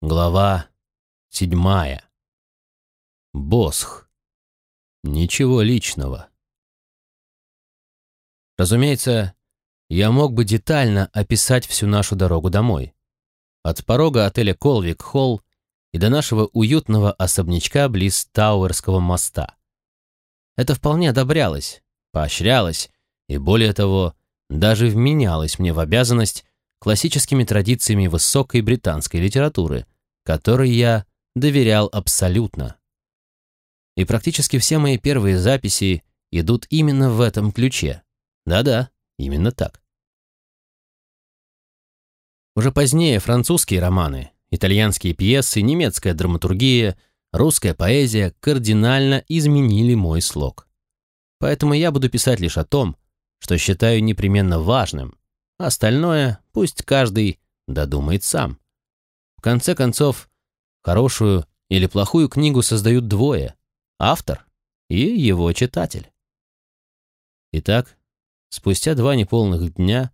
Глава седьмая. Босх. Ничего личного. Разумеется, я мог бы детально описать всю нашу дорогу домой. От порога отеля Колвик Холл и до нашего уютного особнячка близ Тауэрского моста. Это вполне одобрялось, поощрялось и, более того, даже вменялось мне в обязанность классическими традициями высокой британской литературы, которой я доверял абсолютно. И практически все мои первые записи идут именно в этом ключе. Да-да, именно так. Уже позднее французские романы, итальянские пьесы, немецкая драматургия, русская поэзия кардинально изменили мой слог. Поэтому я буду писать лишь о том, что считаю непременно важным, Остальное пусть каждый додумает сам. В конце концов, хорошую или плохую книгу создают двое — автор и его читатель. Итак, спустя два неполных дня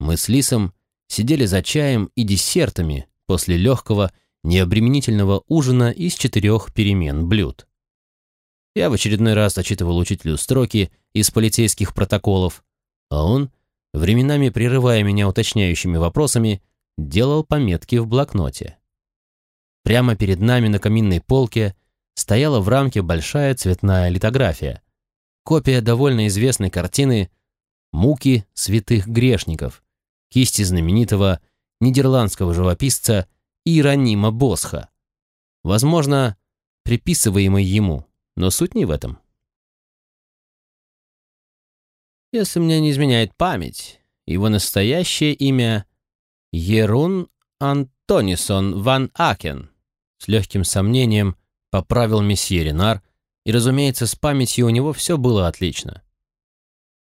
мы с Лисом сидели за чаем и десертами после легкого, необременительного ужина из четырех перемен блюд. Я в очередной раз зачитывал учителю строки из полицейских протоколов, а он временами прерывая меня уточняющими вопросами, делал пометки в блокноте. Прямо перед нами на каминной полке стояла в рамке большая цветная литография, копия довольно известной картины «Муки святых грешников», кисти знаменитого нидерландского живописца Иеронима Босха. Возможно, приписываемый ему, но суть не в этом. Если мне не изменяет память, его настоящее имя Ерун Антонисон ван Акен. С легким сомнением поправил месье Ренар, и, разумеется, с памятью у него все было отлично.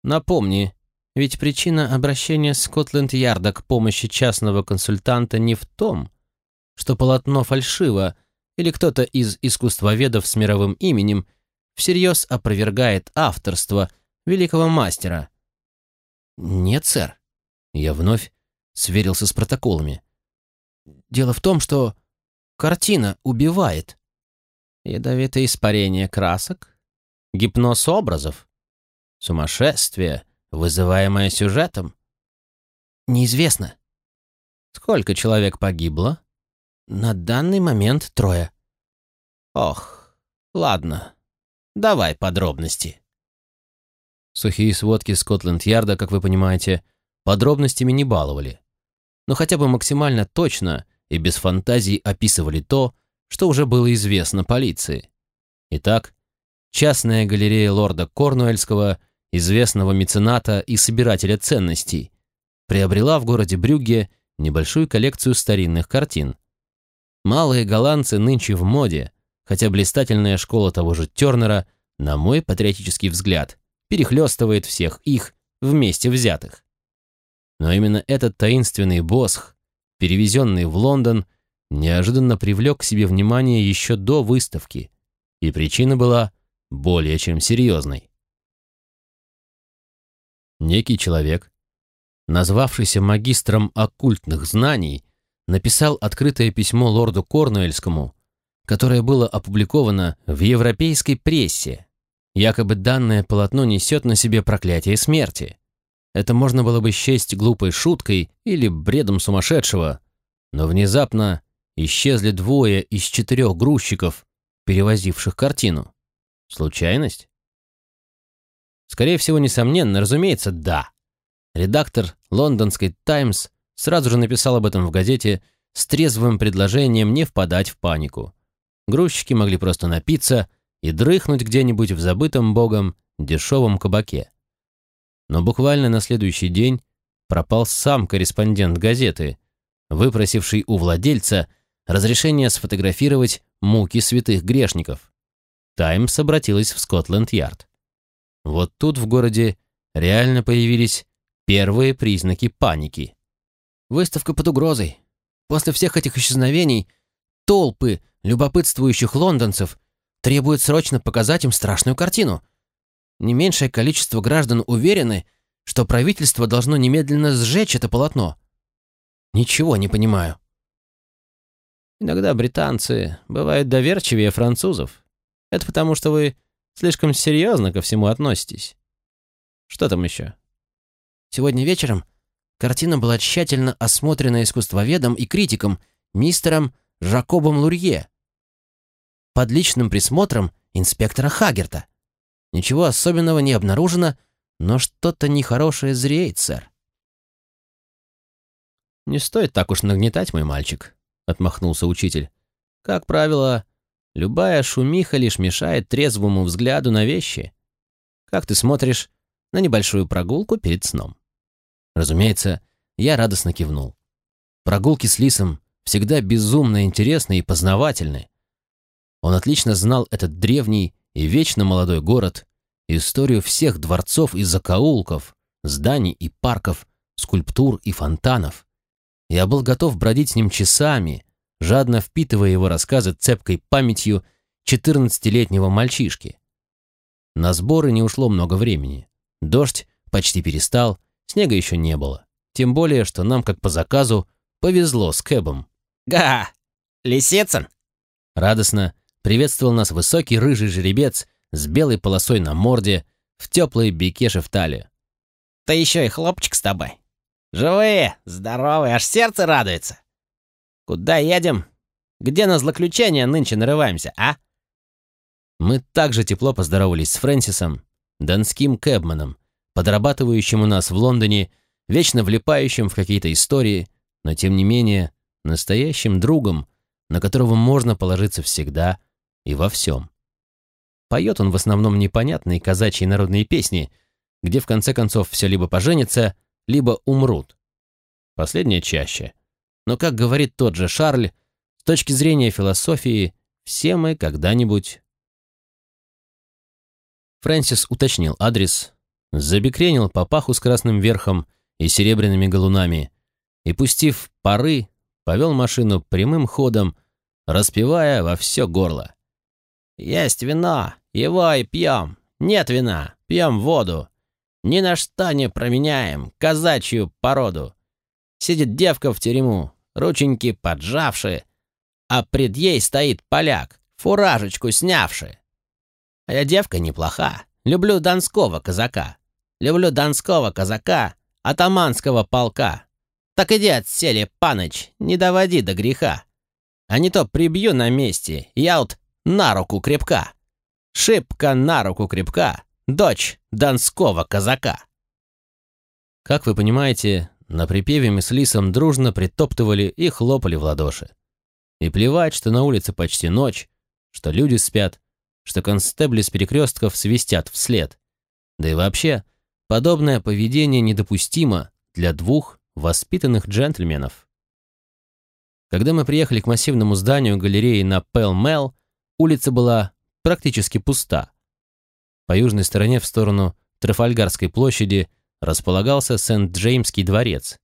Напомни, ведь причина обращения Скотленд-Ярда к помощи частного консультанта не в том, что полотно фальшиво или кто-то из искусствоведов с мировым именем всерьез опровергает авторство – великого мастера?» «Нет, сэр». Я вновь сверился с протоколами. «Дело в том, что картина убивает. Ядовитое испарение красок, гипноз образов, сумасшествие, вызываемое сюжетом. Неизвестно. Сколько человек погибло? На данный момент трое. Ох, ладно, давай подробности. Сухие сводки Скотленд-Ярда, как вы понимаете, подробностями не баловали. Но хотя бы максимально точно и без фантазий описывали то, что уже было известно полиции. Итак, частная галерея лорда Корнуэльского, известного мецената и собирателя ценностей, приобрела в городе Брюгге небольшую коллекцию старинных картин. Малые голландцы нынче в моде, хотя блистательная школа того же Тернера, на мой патриотический взгляд, перехлестывает всех их вместе взятых. Но именно этот таинственный босх, перевезенный в Лондон, неожиданно привлек к себе внимание еще до выставки, и причина была более чем серьезной. Некий человек, назвавшийся магистром оккультных знаний, написал открытое письмо лорду Корнуэльскому, которое было опубликовано в европейской прессе Якобы данное полотно несет на себе проклятие смерти. Это можно было бы счесть глупой шуткой или бредом сумасшедшего, но внезапно исчезли двое из четырех грузчиков, перевозивших картину. Случайность? Скорее всего, несомненно, разумеется, да. Редактор лондонской «Таймс» сразу же написал об этом в газете с трезвым предложением не впадать в панику. Грузчики могли просто напиться и дрыхнуть где-нибудь в забытом богом дешевом кабаке. Но буквально на следующий день пропал сам корреспондент газеты, выпросивший у владельца разрешение сфотографировать муки святых грешников. «Таймс» обратилась в Скотленд-Ярд. Вот тут в городе реально появились первые признаки паники. Выставка под угрозой. После всех этих исчезновений толпы любопытствующих лондонцев требует срочно показать им страшную картину. Не меньшее количество граждан уверены, что правительство должно немедленно сжечь это полотно. Ничего не понимаю. Иногда британцы бывают доверчивее французов. Это потому, что вы слишком серьезно ко всему относитесь. Что там еще? Сегодня вечером картина была тщательно осмотрена искусствоведом и критиком мистером Жакобом Лурье под личным присмотром инспектора Хагерта. Ничего особенного не обнаружено, но что-то нехорошее зреет, сэр. «Не стоит так уж нагнетать, мой мальчик», — отмахнулся учитель. «Как правило, любая шумиха лишь мешает трезвому взгляду на вещи. Как ты смотришь на небольшую прогулку перед сном?» Разумеется, я радостно кивнул. Прогулки с Лисом всегда безумно интересны и познавательны. Он отлично знал этот древний и вечно молодой город, историю всех дворцов и закоулков, зданий и парков, скульптур и фонтанов. Я был готов бродить с ним часами, жадно впитывая его рассказы цепкой памятью четырнадцатилетнего мальчишки. На сборы не ушло много времени. Дождь почти перестал, снега еще не было. Тем более, что нам, как по заказу, повезло с Кэбом. «Га! Лисицын!» Радостно приветствовал нас высокий рыжий жеребец с белой полосой на морде в теплой бекеше в талии. «Ты еще и хлопчик с тобой. Живые, здоровые, аж сердце радуется. Куда едем? Где на злоключение нынче нарываемся, а?» Мы также тепло поздоровались с Фрэнсисом, донским кэбманом, подрабатывающим у нас в Лондоне, вечно влипающим в какие-то истории, но тем не менее настоящим другом, на которого можно положиться всегда и во всем. Поет он в основном непонятные казачьи народные песни, где в конце концов все либо поженятся, либо умрут. Последнее чаще. Но, как говорит тот же Шарль, с точки зрения философии, все мы когда-нибудь... Фрэнсис уточнил адрес, забекренил папаху с красным верхом и серебряными галунами и, пустив пары, повел машину прямым ходом, распевая во все горло. «Есть вино, его и пьем. Нет вина, пьем воду. Ни на что не променяем казачью породу. Сидит девка в тюрьму, рученьки поджавшие, а пред ей стоит поляк, фуражечку снявший. А я девка неплоха, люблю донского казака. Люблю донского казака, атаманского полка. Так иди отсели, паныч, не доводи до греха. А не то прибью на месте, я вот на руку крепка. Шибко на руку крепка, дочь донского казака. Как вы понимаете, на припеве мы с Лисом дружно притоптывали и хлопали в ладоши. И плевать, что на улице почти ночь, что люди спят, что констебли с перекрестков свистят вслед. Да и вообще, подобное поведение недопустимо для двух воспитанных джентльменов. Когда мы приехали к массивному зданию галереи на Пэл-Мэл, улица была практически пуста. По южной стороне в сторону Трафальгарской площади располагался Сент-Джеймский дворец,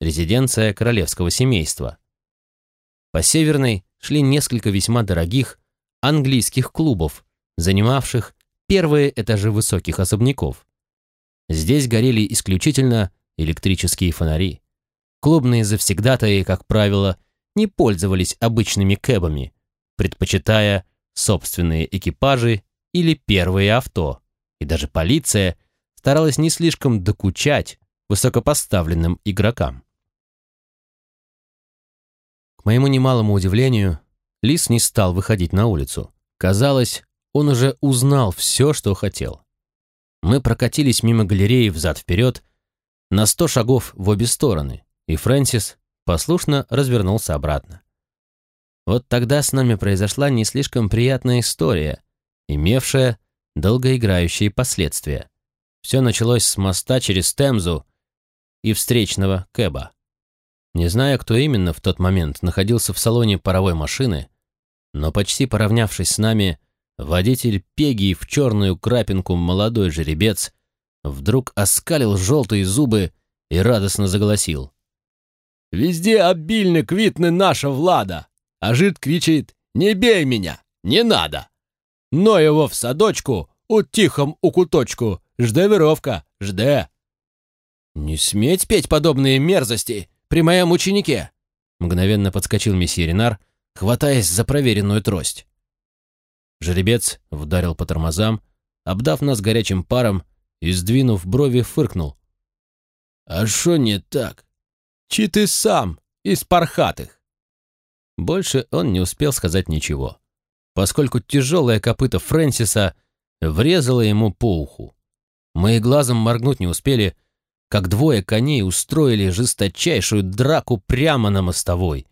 резиденция королевского семейства. По северной шли несколько весьма дорогих английских клубов, занимавших первые этажи высоких особняков. Здесь горели исключительно электрические фонари. Клубные завсегдатаи, как правило, не пользовались обычными кэбами, предпочитая собственные экипажи или первые авто, и даже полиция старалась не слишком докучать высокопоставленным игрокам. К моему немалому удивлению, Лис не стал выходить на улицу. Казалось, он уже узнал все, что хотел. Мы прокатились мимо галереи взад-вперед на сто шагов в обе стороны, и Фрэнсис послушно развернулся обратно. Вот тогда с нами произошла не слишком приятная история, имевшая долгоиграющие последствия. Все началось с моста через Темзу и встречного Кэба. Не знаю, кто именно в тот момент находился в салоне паровой машины, но почти поравнявшись с нами, водитель Пеги в черную крапинку молодой жеребец вдруг оскалил желтые зубы и радостно заголосил. «Везде обильник видно наша Влада!» А жид кричит «Не бей меня! Не надо!» Но его в садочку, у тихом у куточку, жде веровка, жде. «Не сметь петь подобные мерзости при моем ученике!» Мгновенно подскочил месье Ренар, хватаясь за проверенную трость. Жеребец вдарил по тормозам, обдав нас горячим паром и, сдвинув брови, фыркнул. «А шо не так? Чи ты сам из пархатых?» Больше он не успел сказать ничего, поскольку тяжелое копыто Фрэнсиса врезало ему по уху. Мы и глазом моргнуть не успели, как двое коней устроили жесточайшую драку прямо на мостовой.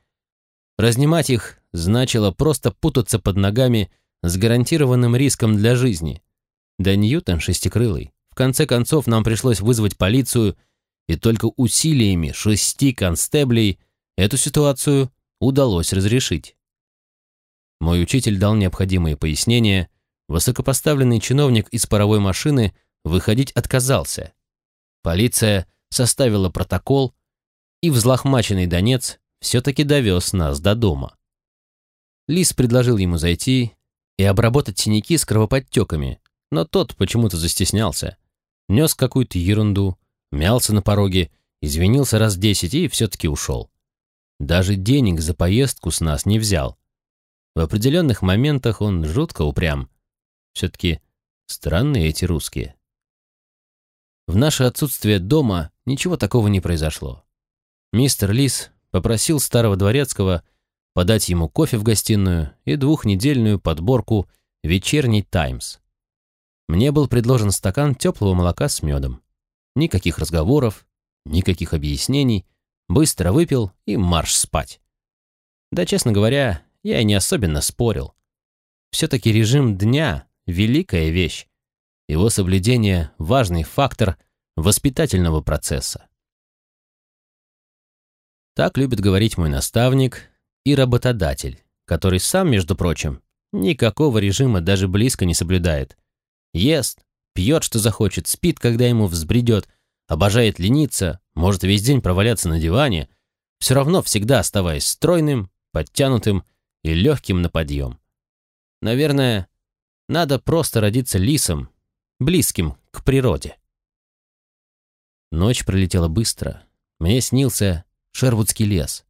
Разнимать их значило просто путаться под ногами с гарантированным риском для жизни. Да Ньютон шестикрылый. В конце концов нам пришлось вызвать полицию, и только усилиями шести констеблей эту ситуацию удалось разрешить. Мой учитель дал необходимые пояснения, высокопоставленный чиновник из паровой машины выходить отказался. Полиция составила протокол, и взлохмаченный Донец все-таки довез нас до дома. Лис предложил ему зайти и обработать синяки с кровоподтеками, но тот почему-то застеснялся. Нес какую-то ерунду, мялся на пороге, извинился раз десять и все-таки ушел. Даже денег за поездку с нас не взял. В определенных моментах он жутко упрям. Все-таки странные эти русские. В наше отсутствие дома ничего такого не произошло. Мистер Лис попросил старого дворецкого подать ему кофе в гостиную и двухнедельную подборку «Вечерний Таймс». Мне был предложен стакан теплого молока с медом. Никаких разговоров, никаких объяснений, быстро выпил и марш спать. Да, честно говоря, я и не особенно спорил. Все-таки режим дня — великая вещь. Его соблюдение — важный фактор воспитательного процесса. Так любит говорить мой наставник и работодатель, который сам, между прочим, никакого режима даже близко не соблюдает. Ест, пьет, что захочет, спит, когда ему взбредет, обожает лениться, может весь день проваляться на диване, все равно всегда оставаясь стройным, подтянутым и легким на подъем. Наверное, надо просто родиться лисом, близким к природе. Ночь пролетела быстро. Мне снился Шервудский лес,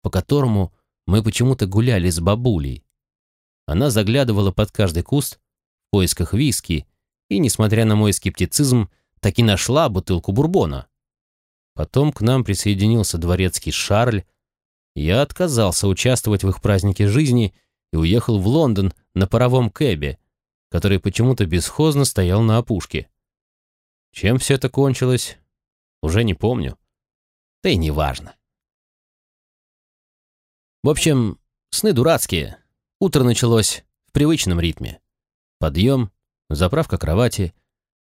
по которому мы почему-то гуляли с бабулей. Она заглядывала под каждый куст в поисках виски и, несмотря на мой скептицизм, таки нашла бутылку бурбона. Потом к нам присоединился дворецкий Шарль. Я отказался участвовать в их празднике жизни и уехал в Лондон на паровом кэбе, который почему-то бесхозно стоял на опушке. Чем все это кончилось, уже не помню. Да и не важно. В общем, сны дурацкие. Утро началось в привычном ритме. Подъем, заправка кровати,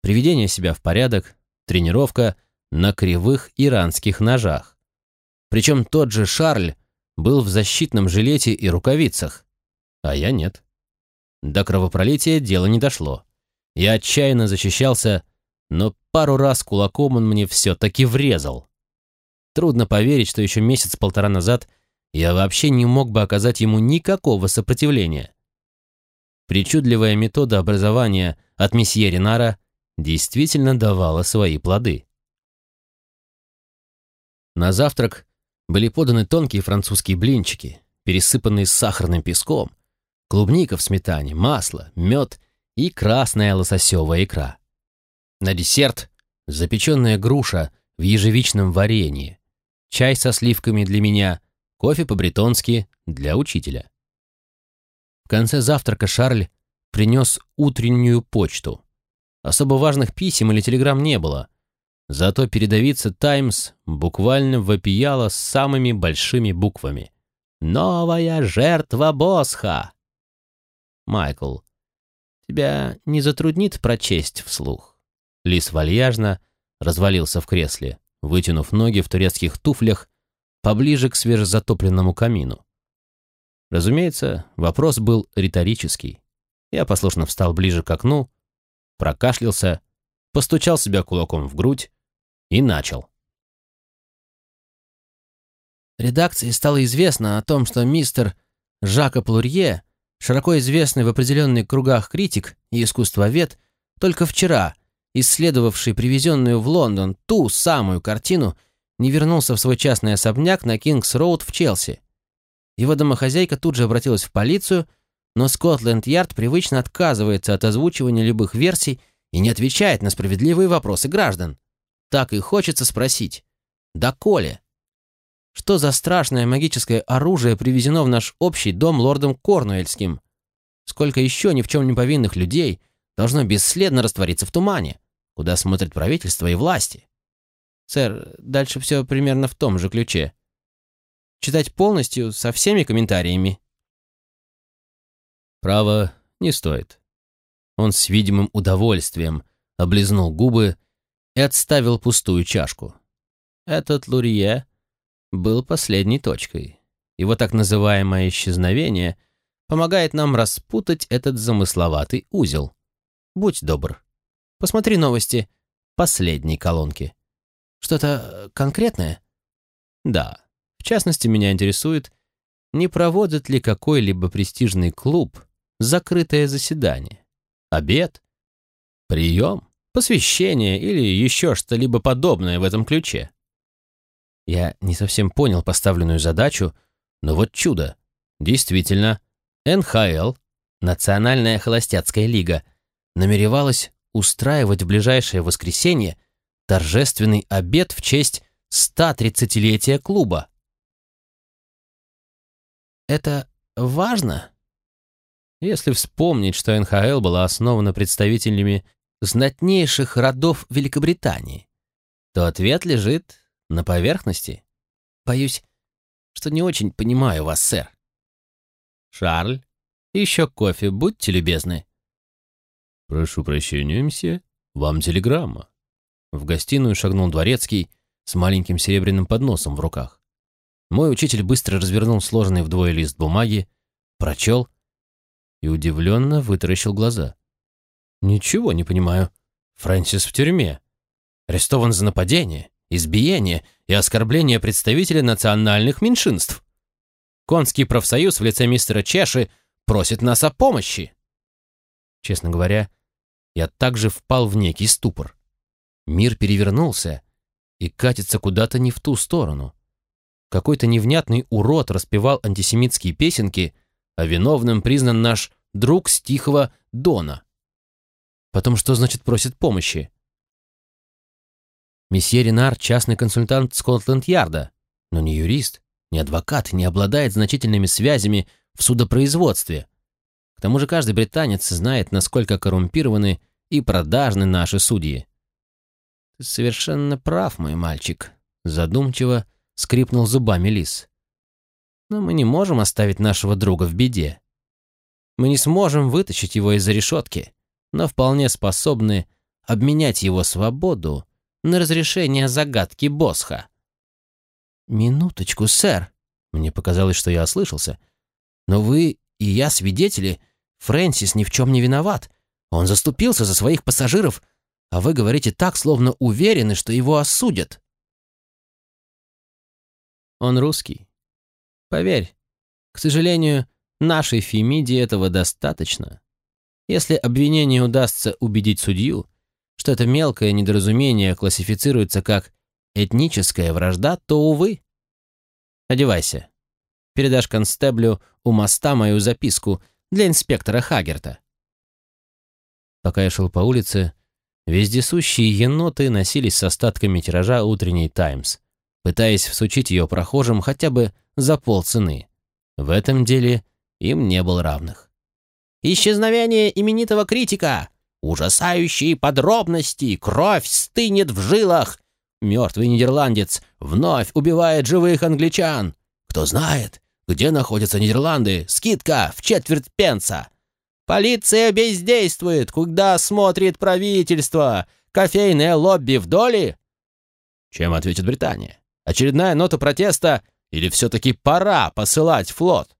приведение себя в порядок, тренировка на кривых иранских ножах. Причем тот же Шарль был в защитном жилете и рукавицах, а я нет. До кровопролития дело не дошло. Я отчаянно защищался, но пару раз кулаком он мне все-таки врезал. Трудно поверить, что еще месяц-полтора назад я вообще не мог бы оказать ему никакого сопротивления. Причудливая метода образования от месье Ренара действительно давала свои плоды. На завтрак были поданы тонкие французские блинчики, пересыпанные сахарным песком, клубника в сметане, масло, мед и красная лососевая икра. На десерт запеченная груша в ежевичном варенье, чай со сливками для меня, кофе по-бретонски для учителя. В конце завтрака Шарль принес утреннюю почту. Особо важных писем или телеграмм не было, зато передовица «Таймс» буквально вопияла самыми большими буквами. «Новая жертва Босха!» Майкл, тебя не затруднит прочесть вслух?» Лис вальяжно развалился в кресле, вытянув ноги в турецких туфлях поближе к свежезатопленному камину. Разумеется, вопрос был риторический. Я послушно встал ближе к окну, прокашлялся, постучал себя кулаком в грудь и начал. Редакции стало известно о том, что мистер Жака Плурье широко известный в определенных кругах критик и искусствовед, только вчера, исследовавший привезенную в Лондон ту самую картину, не вернулся в свой частный особняк на Кингс-Роуд в Челси. Его домохозяйка тут же обратилась в полицию, но Скотленд-Ярд привычно отказывается от озвучивания любых версий и не отвечает на справедливые вопросы граждан. Так и хочется спросить. Доколе? Что за страшное магическое оружие привезено в наш общий дом лордом Корнуэльским? Сколько еще ни в чем не повинных людей должно бесследно раствориться в тумане, куда смотрят правительство и власти? Сэр, дальше все примерно в том же ключе. Читать полностью, со всеми комментариями. Право не стоит. Он с видимым удовольствием облизнул губы и отставил пустую чашку. Этот Лурье был последней точкой. Его так называемое исчезновение помогает нам распутать этот замысловатый узел. Будь добр. Посмотри новости последней колонки. Что-то конкретное? Да. В частности, меня интересует, не проводит ли какой-либо престижный клуб закрытое заседание, обед, прием, посвящение или еще что-либо подобное в этом ключе. Я не совсем понял поставленную задачу, но вот чудо. Действительно, НХЛ, Национальная холостяцкая лига, намеревалась устраивать в ближайшее воскресенье торжественный обед в честь 130-летия клуба. Это важно? Если вспомнить, что НХЛ была основана представителями знатнейших родов Великобритании, то ответ лежит на поверхности. Боюсь, что не очень понимаю вас, сэр. Шарль, еще кофе, будьте любезны. Прошу прощения, мсье, вам телеграмма. В гостиную шагнул дворецкий с маленьким серебряным подносом в руках. Мой учитель быстро развернул сложенный вдвое лист бумаги, прочел и удивленно вытаращил глаза. «Ничего не понимаю. Фрэнсис в тюрьме. Арестован за нападение избиение и оскорбление представителя национальных меньшинств. Конский профсоюз в лице мистера Чеши просит нас о помощи. Честно говоря, я также впал в некий ступор. Мир перевернулся и катится куда-то не в ту сторону. Какой-то невнятный урод распевал антисемитские песенки, а виновным признан наш друг с Тихого Дона. Потом что значит просит помощи? Месье Ренар – частный консультант Скотланд-Ярда, но не юрист, не адвокат, не обладает значительными связями в судопроизводстве. К тому же каждый британец знает, насколько коррумпированы и продажны наши судьи. «Ты совершенно прав, мой мальчик», – задумчиво скрипнул зубами лис. «Но мы не можем оставить нашего друга в беде. Мы не сможем вытащить его из-за решетки, но вполне способны обменять его свободу на разрешение загадки Босха. «Минуточку, сэр!» Мне показалось, что я ослышался. «Но вы и я свидетели. Фрэнсис ни в чем не виноват. Он заступился за своих пассажиров, а вы говорите так, словно уверены, что его осудят». Он русский. Поверь, к сожалению, нашей Фемиде этого достаточно. Если обвинение удастся убедить судью, что это мелкое недоразумение классифицируется как этническая вражда, то, увы. Одевайся. Передашь констеблю у моста мою записку для инспектора Хагерта. Пока я шел по улице, вездесущие еноты носились с остатками тиража утренней «Таймс», пытаясь всучить ее прохожим хотя бы за полцены. В этом деле им не было равных. «Исчезновение именитого критика! Ужасающие подробности, кровь стынет в жилах. Мертвый нидерландец вновь убивает живых англичан. Кто знает, где находятся Нидерланды, скидка в четверть пенса. Полиция бездействует, куда смотрит правительство. Кофейное лобби в доле? Чем ответит Британия? Очередная нота протеста или все-таки пора посылать флот?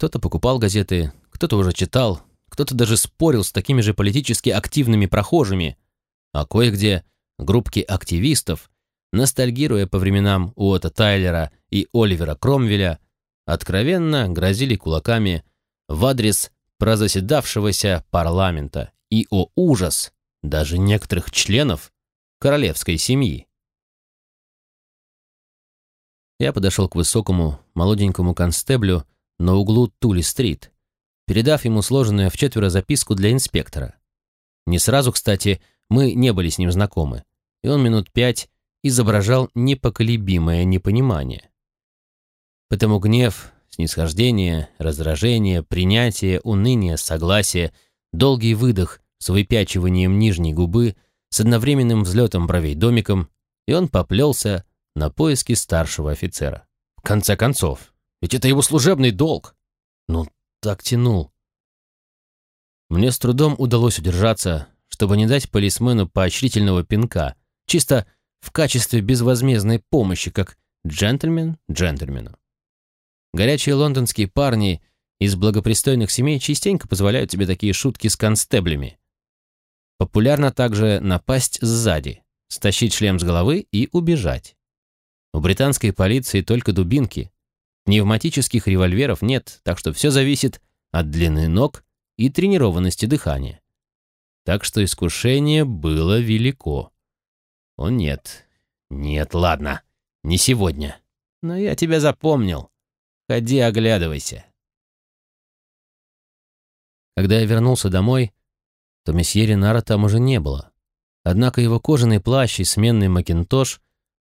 Кто-то покупал газеты, кто-то уже читал, кто-то даже спорил с такими же политически активными прохожими, а кое-где группки активистов, ностальгируя по временам Уота Тайлера и Оливера Кромвеля, откровенно грозили кулаками в адрес прозаседавшегося парламента и, о ужас, даже некоторых членов королевской семьи. Я подошел к высокому, молоденькому констеблю на углу Тули-стрит, передав ему сложенную в четверо записку для инспектора. Не сразу, кстати, мы не были с ним знакомы, и он минут пять изображал непоколебимое непонимание. Потому гнев, снисхождение, раздражение, принятие, уныние, согласие, долгий выдох с выпячиванием нижней губы, с одновременным взлетом бровей домиком, и он поплелся на поиски старшего офицера. В конце концов, ведь это его служебный долг. Ну, так тянул. Мне с трудом удалось удержаться, чтобы не дать полисмену поощрительного пинка, чисто в качестве безвозмездной помощи, как джентльмен джентльмену. Горячие лондонские парни из благопристойных семей частенько позволяют тебе такие шутки с констеблями. Популярно также напасть сзади, стащить шлем с головы и убежать. У британской полиции только дубинки. Пневматических револьверов нет, так что все зависит от длины ног и тренированности дыхания. Так что искушение было велико. О нет, нет, ладно, не сегодня. Но я тебя запомнил. Ходи, оглядывайся. Когда я вернулся домой, то месье Ренара там уже не было. Однако его кожаный плащ и сменный макинтош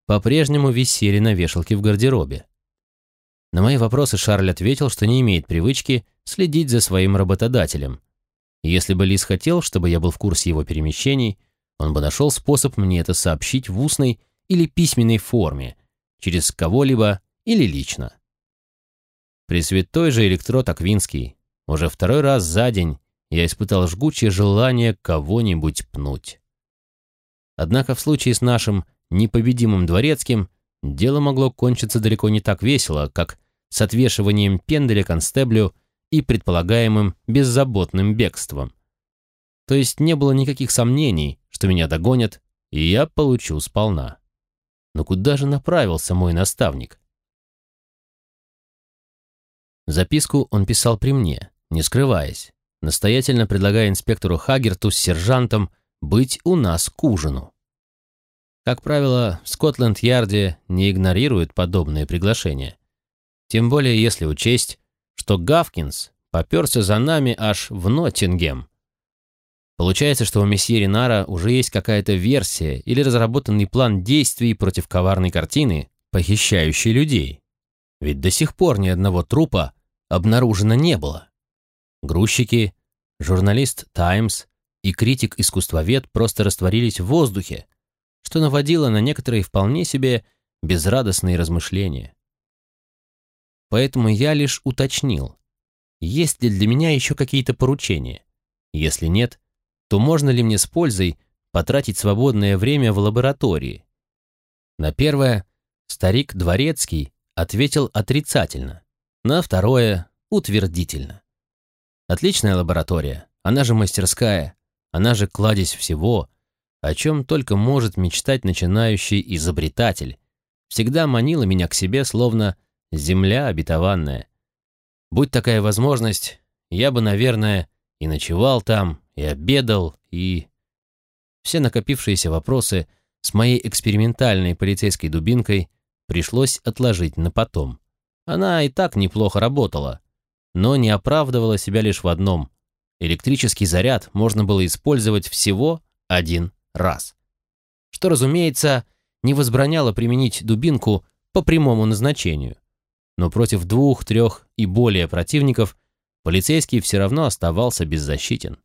по-прежнему висели на вешалке в гардеробе. На мои вопросы Шарль ответил, что не имеет привычки следить за своим работодателем. если бы Лис хотел, чтобы я был в курсе его перемещений, он бы нашел способ мне это сообщить в устной или письменной форме, через кого-либо или лично. Пресвятой же электрод Аквинский, уже второй раз за день я испытал жгучее желание кого-нибудь пнуть. Однако в случае с нашим непобедимым дворецким дело могло кончиться далеко не так весело, как с отвешиванием пенделя констеблю и предполагаемым беззаботным бегством. То есть не было никаких сомнений, что меня догонят, и я получу сполна. Но куда же направился мой наставник? Записку он писал при мне, не скрываясь, настоятельно предлагая инспектору Хагерту с сержантом быть у нас к ужину. Как правило, в Скотланд-Ярде не игнорируют подобные приглашения. Тем более, если учесть, что Гавкинс поперся за нами аж в Ноттингем. Получается, что у месье Ринара уже есть какая-то версия или разработанный план действий против коварной картины, похищающей людей. Ведь до сих пор ни одного трупа обнаружено не было. Грузчики, журналист «Таймс» и критик-искусствовед просто растворились в воздухе, что наводило на некоторые вполне себе безрадостные размышления. Поэтому я лишь уточнил, есть ли для меня еще какие-то поручения. Если нет, то можно ли мне с пользой потратить свободное время в лаборатории? На первое старик Дворецкий ответил отрицательно, на второе – утвердительно. Отличная лаборатория, она же мастерская, она же кладезь всего, о чем только может мечтать начинающий изобретатель, всегда манила меня к себе, словно земля обетованная. Будь такая возможность, я бы, наверное, и ночевал там, и обедал, и... Все накопившиеся вопросы с моей экспериментальной полицейской дубинкой пришлось отложить на потом. Она и так неплохо работала, но не оправдывала себя лишь в одном. Электрический заряд можно было использовать всего один раз. Что, разумеется, не возбраняло применить дубинку по прямому назначению. Но против двух, трех и более противников полицейский все равно оставался беззащитен.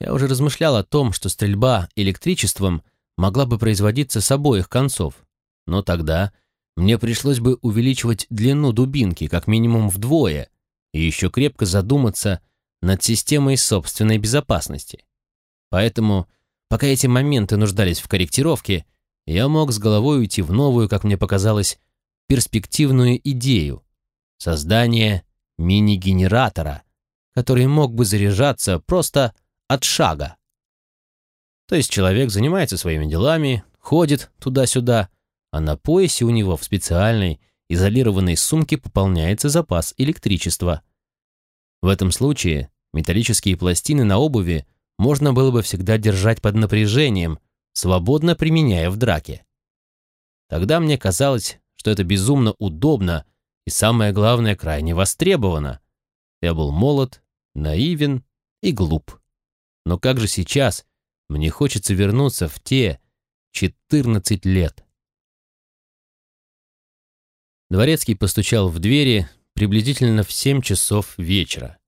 Я уже размышлял о том, что стрельба электричеством могла бы производиться с обоих концов, но тогда мне пришлось бы увеличивать длину дубинки как минимум вдвое и еще крепко задуматься над системой собственной безопасности. Поэтому, пока эти моменты нуждались в корректировке, я мог с головой уйти в новую, как мне показалось, перспективную идею — создание мини-генератора, который мог бы заряжаться просто от шага. То есть человек занимается своими делами, ходит туда-сюда, а на поясе у него в специальной изолированной сумке пополняется запас электричества. В этом случае металлические пластины на обуви можно было бы всегда держать под напряжением, свободно применяя в драке. Тогда мне казалось, что это безумно удобно и, самое главное, крайне востребовано. Я был молод, наивен и глуп. Но как же сейчас мне хочется вернуться в те 14 лет? Дворецкий постучал в двери приблизительно в 7 часов вечера.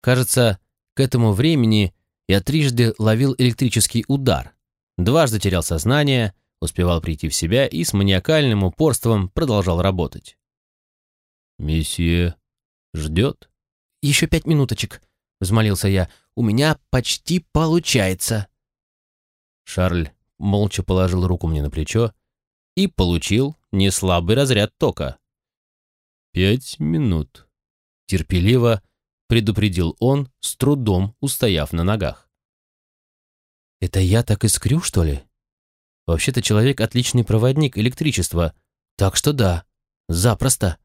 Кажется, к этому времени я трижды ловил электрический удар, дважды терял сознание, успевал прийти в себя и с маниакальным упорством продолжал работать. «Месье ждет?» «Еще пять минуточек», — взмолился я. «У меня почти получается». Шарль молча положил руку мне на плечо и получил неслабый разряд тока. «Пять минут», — терпеливо предупредил он, с трудом устояв на ногах. «Это я так искрю, что ли?» Вообще-то человек отличный проводник электричества, так что да, запросто.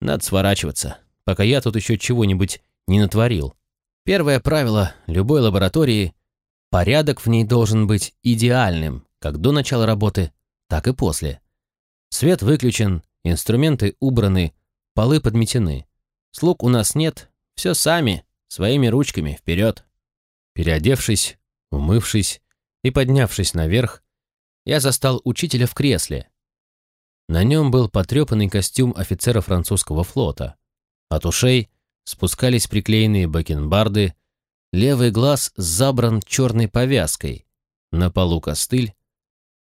Надо сворачиваться, пока я тут еще чего-нибудь не натворил. Первое правило любой лаборатории – порядок в ней должен быть идеальным, как до начала работы, так и после. Свет выключен, инструменты убраны, полы подметены. Слуг у нас нет, все сами, своими ручками, вперед. Переодевшись, умывшись и поднявшись наверх, я застал учителя в кресле. На нем был потрепанный костюм офицера французского флота. От ушей спускались приклеенные бакенбарды, левый глаз забран черной повязкой, на полу костыль,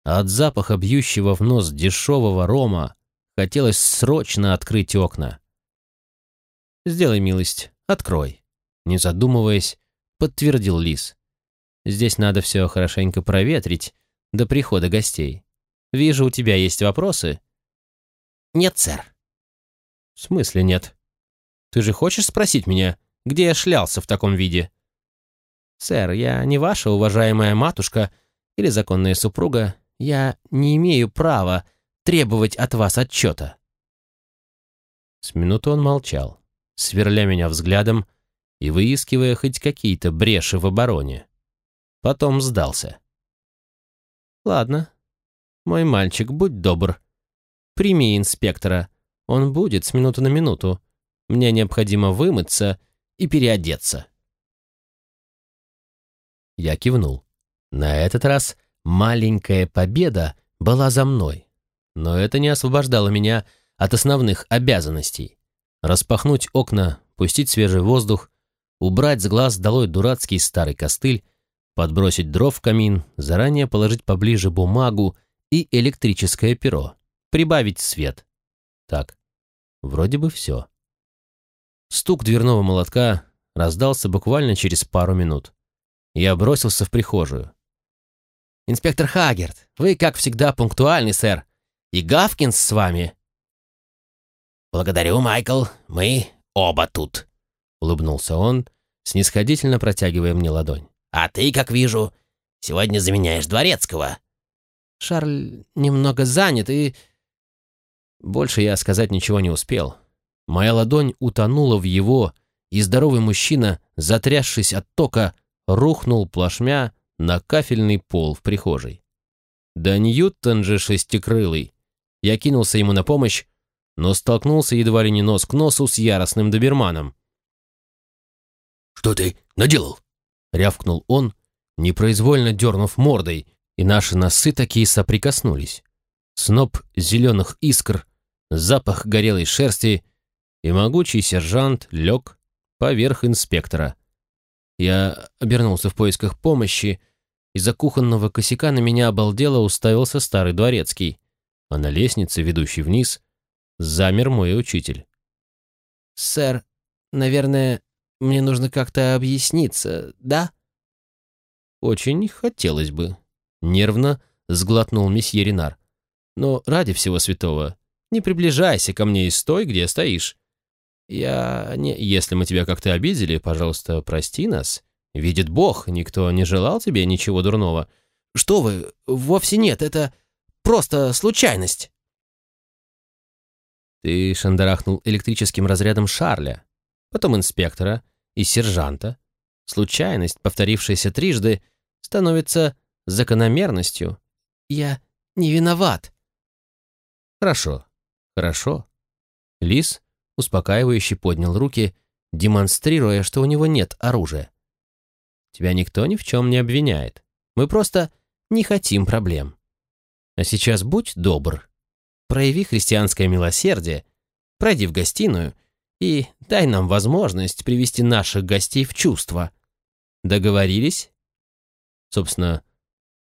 а от запаха бьющего в нос дешевого рома хотелось срочно открыть окна. «Сделай милость, открой», — не задумываясь, подтвердил Лис. «Здесь надо все хорошенько проветрить, до прихода гостей. Вижу, у тебя есть вопросы?» «Нет, сэр». «В смысле нет? Ты же хочешь спросить меня, где я шлялся в таком виде?» «Сэр, я не ваша уважаемая матушка или законная супруга. Я не имею права требовать от вас отчета». С минуты он молчал, сверля меня взглядом и выискивая хоть какие-то бреши в обороне. Потом сдался. «Ладно. Мой мальчик, будь добр. Прими инспектора. Он будет с минуты на минуту. Мне необходимо вымыться и переодеться». Я кивнул. На этот раз маленькая победа была за мной. Но это не освобождало меня от основных обязанностей. Распахнуть окна, пустить свежий воздух, убрать с глаз долой дурацкий старый костыль подбросить дров в камин, заранее положить поближе бумагу и электрическое перо, прибавить свет. Так, вроде бы все. Стук дверного молотка раздался буквально через пару минут. Я бросился в прихожую. «Инспектор Хагерт, вы, как всегда, пунктуальный, сэр. И Гавкинс с вами?» «Благодарю, Майкл. Мы оба тут», — улыбнулся он, снисходительно протягивая мне ладонь. А ты, как вижу, сегодня заменяешь дворецкого». Шарль немного занят, и... Больше я сказать ничего не успел. Моя ладонь утонула в его, и здоровый мужчина, затрясшись от тока, рухнул плашмя на кафельный пол в прихожей. Да Ньютон же шестикрылый. Я кинулся ему на помощь, но столкнулся едва ли не нос к носу с яростным доберманом. «Что ты наделал?» — рявкнул он, непроизвольно дернув мордой, и наши носы такие соприкоснулись. Сноп зеленых искр, запах горелой шерсти, и могучий сержант лег поверх инспектора. Я обернулся в поисках помощи, из-за кухонного косяка на меня обалдело уставился старый дворецкий, а на лестнице, ведущей вниз, замер мой учитель. «Сэр, наверное, мне нужно как-то объясниться, да?» «Очень хотелось бы», — нервно сглотнул месье Ренар. «Но ради всего святого, не приближайся ко мне и стой, где стоишь. Я не... Если мы тебя как-то обидели, пожалуйста, прости нас. Видит Бог, никто не желал тебе ничего дурного». «Что вы? Вовсе нет, это просто случайность». Ты шандарахнул электрическим разрядом Шарля, потом инспектора, и сержанта, случайность, повторившаяся трижды, становится закономерностью. Я не виноват. Хорошо, хорошо. Лис успокаивающе поднял руки, демонстрируя, что у него нет оружия. Тебя никто ни в чем не обвиняет. Мы просто не хотим проблем. А сейчас будь добр. Прояви христианское милосердие, пройди в гостиную и дай нам возможность привести наших гостей в чувство. Договорились? Собственно,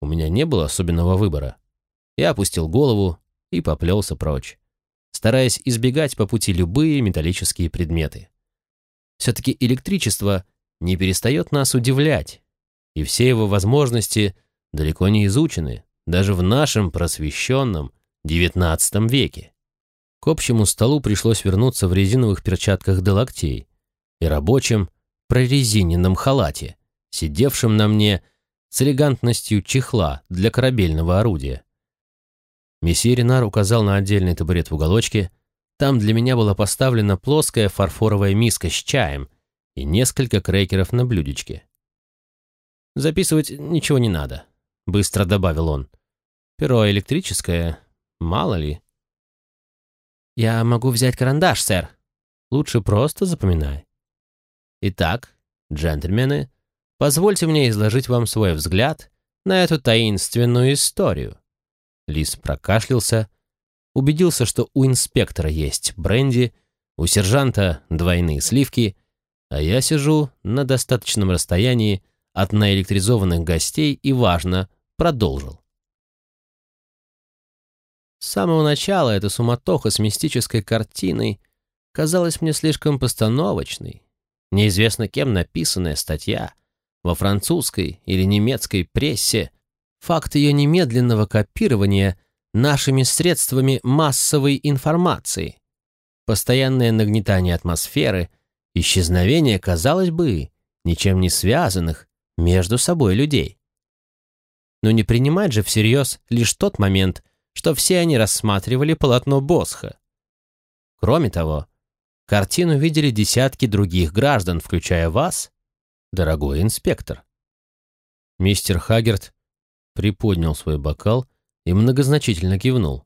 у меня не было особенного выбора. Я опустил голову и поплелся прочь, стараясь избегать по пути любые металлические предметы. Все-таки электричество не перестает нас удивлять, и все его возможности далеко не изучены, даже в нашем просвещенном XIX веке. К общему столу пришлось вернуться в резиновых перчатках до локтей и рабочем прорезиненном халате, сидевшем на мне с элегантностью чехла для корабельного орудия. Месье Ренар указал на отдельный табурет в уголочке. Там для меня была поставлена плоская фарфоровая миска с чаем и несколько крекеров на блюдечке. «Записывать ничего не надо», — быстро добавил он. «Перо электрическое, мало ли». «Я могу взять карандаш, сэр». «Лучше просто запоминай». «Итак, джентльмены, позвольте мне изложить вам свой взгляд на эту таинственную историю». Лис прокашлялся, убедился, что у инспектора есть бренди, у сержанта двойные сливки, а я сижу на достаточном расстоянии от наэлектризованных гостей и, важно, продолжил. С самого начала эта суматоха с мистической картиной казалась мне слишком постановочной. Неизвестно кем написанная статья во французской или немецкой прессе факт ее немедленного копирования нашими средствами массовой информации, постоянное нагнетание атмосферы, исчезновение, казалось бы, ничем не связанных между собой людей. Но не принимать же всерьез лишь тот момент, что все они рассматривали полотно Босха. Кроме того, картину видели десятки других граждан, включая вас, дорогой инспектор. Мистер Хаггерт приподнял свой бокал и многозначительно кивнул.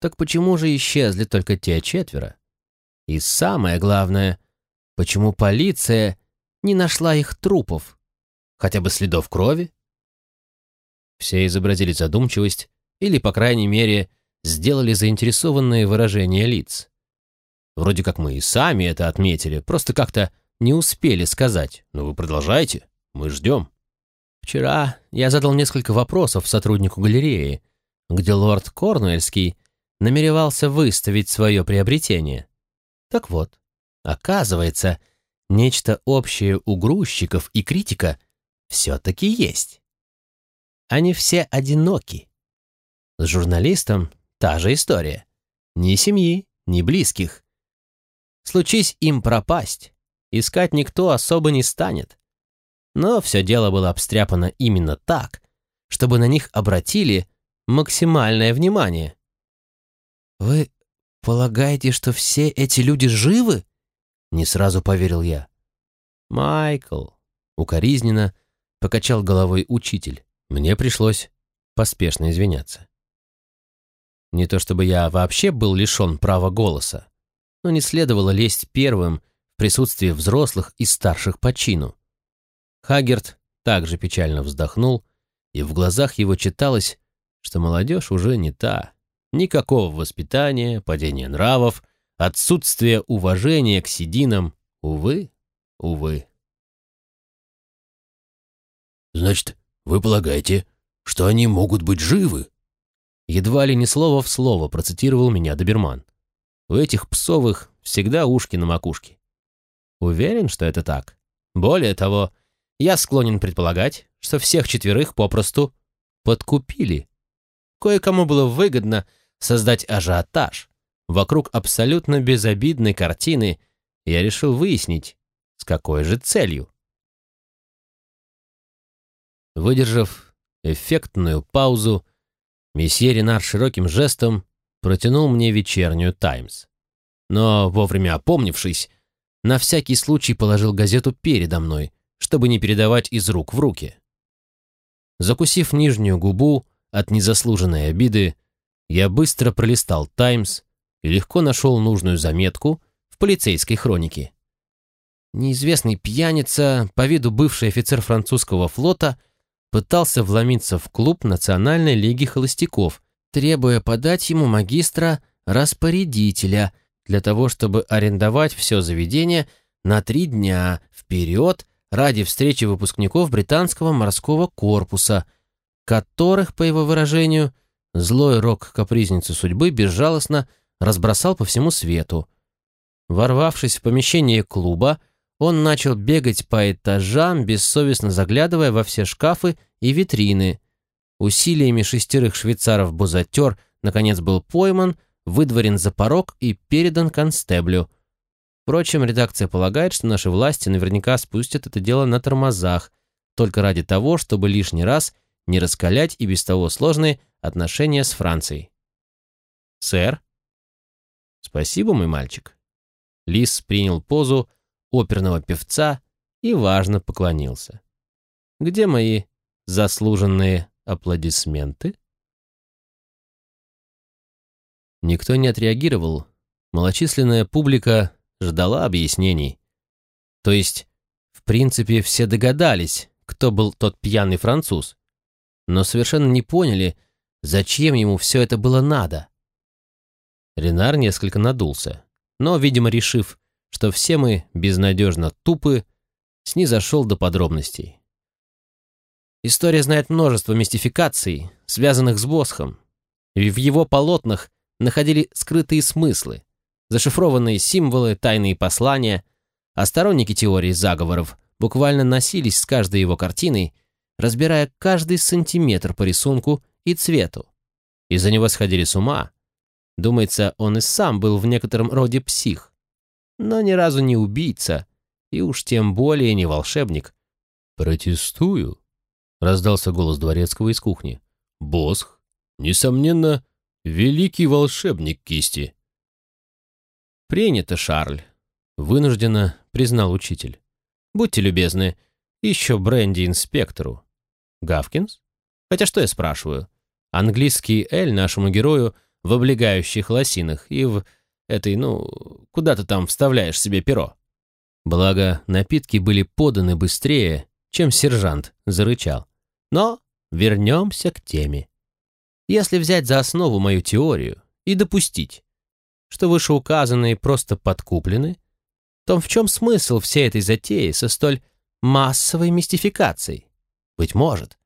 Так почему же исчезли только те четверо? И самое главное, почему полиция не нашла их трупов? Хотя бы следов крови? Все изобразили задумчивость или, по крайней мере, сделали заинтересованные выражения лиц. Вроде как мы и сами это отметили, просто как-то не успели сказать. Но «Ну, вы продолжайте, мы ждем. Вчера я задал несколько вопросов сотруднику галереи, где лорд Корнуэльский намеревался выставить свое приобретение. Так вот, оказывается, нечто общее у грузчиков и критика все-таки есть. Они все одиноки. С журналистом та же история. Ни семьи, ни близких. Случись им пропасть, искать никто особо не станет. Но все дело было обстряпано именно так, чтобы на них обратили максимальное внимание. «Вы полагаете, что все эти люди живы?» Не сразу поверил я. «Майкл», — укоризненно покачал головой учитель. Мне пришлось поспешно извиняться. Не то чтобы я вообще был лишен права голоса, но не следовало лезть первым в присутствии взрослых и старших по чину. Хагерт также печально вздохнул, и в глазах его читалось, что молодежь уже не та. Никакого воспитания, падения нравов, отсутствие уважения к сединам, увы, увы. «Значит, вы полагаете, что они могут быть живы?» Едва ли не слово в слово процитировал меня доберман. У этих псовых всегда ушки на макушке. Уверен, что это так. Более того, я склонен предполагать, что всех четверых попросту подкупили. Кое-кому было выгодно создать ажиотаж. Вокруг абсолютно безобидной картины я решил выяснить, с какой же целью. Выдержав эффектную паузу, месье Ренар широким жестом протянул мне вечернюю «Таймс». Но, вовремя опомнившись, на всякий случай положил газету передо мной, чтобы не передавать из рук в руки. Закусив нижнюю губу от незаслуженной обиды, Я быстро пролистал «Таймс» и легко нашел нужную заметку в полицейской хронике. Неизвестный пьяница, по виду бывший офицер французского флота, пытался вломиться в клуб Национальной лиги холостяков, требуя подать ему магистра-распорядителя для того, чтобы арендовать все заведение на три дня вперед ради встречи выпускников британского морского корпуса, которых, по его выражению, злой рок капризницы судьбы безжалостно разбросал по всему свету. Ворвавшись в помещение клуба, он начал бегать по этажам, бессовестно заглядывая во все шкафы и витрины. Усилиями шестерых швейцаров-бузатер наконец был пойман, выдворен за порог и передан констеблю. Впрочем, редакция полагает, что наши власти наверняка спустят это дело на тормозах, только ради того, чтобы лишний раз не раскалять и без того сложные отношения с Францией. «Сэр?» «Спасибо, мой мальчик». Лис принял позу оперного певца и важно поклонился. «Где мои заслуженные аплодисменты?» Никто не отреагировал. Малочисленная публика ждала объяснений. То есть, в принципе, все догадались, кто был тот пьяный француз, но совершенно не поняли, зачем ему все это было надо. Ренар несколько надулся, но, видимо, решив, что все мы безнадежно тупы, снизошел до подробностей. История знает множество мистификаций, связанных с Босхом, в его полотнах находили скрытые смыслы, зашифрованные символы, тайные послания, а сторонники теории заговоров буквально носились с каждой его картиной, разбирая каждый сантиметр по рисунку и цвету. Из-за него сходили с ума. Думается, он и сам был в некотором роде псих, но ни разу не убийца, и уж тем более не волшебник. «Протестую», — раздался голос дворецкого из кухни. «Босх, несомненно, великий волшебник кисти». «Принято, Шарль», — вынужденно признал учитель. «Будьте любезны, еще бренди инспектору». «Гавкинс? Хотя что я спрашиваю? Английский «Эль» нашему герою в облегающих лосинах и в этой, ну, куда ты там вставляешь себе перо». Благо, напитки были поданы быстрее, чем сержант зарычал. Но вернемся к теме. Если взять за основу мою теорию и допустить, что вышеуказанные просто подкуплены, то в чем смысл всей этой затеи со столь массовой мистификацией? Быть может,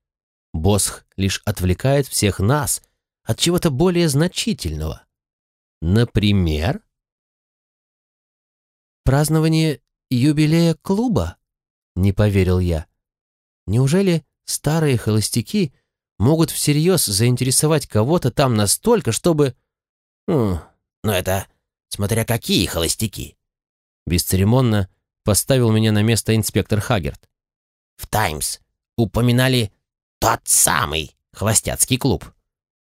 Босх лишь отвлекает всех нас от чего-то более значительного. Например, празднование юбилея клуба? Не поверил я. Неужели старые холостяки могут всерьез заинтересовать кого-то там настолько, чтобы... Хм, но это смотря какие холостяки. Бесцеремонно поставил меня на место инспектор Хагерт. В «Таймс» упоминали тот самый холостяцкий клуб.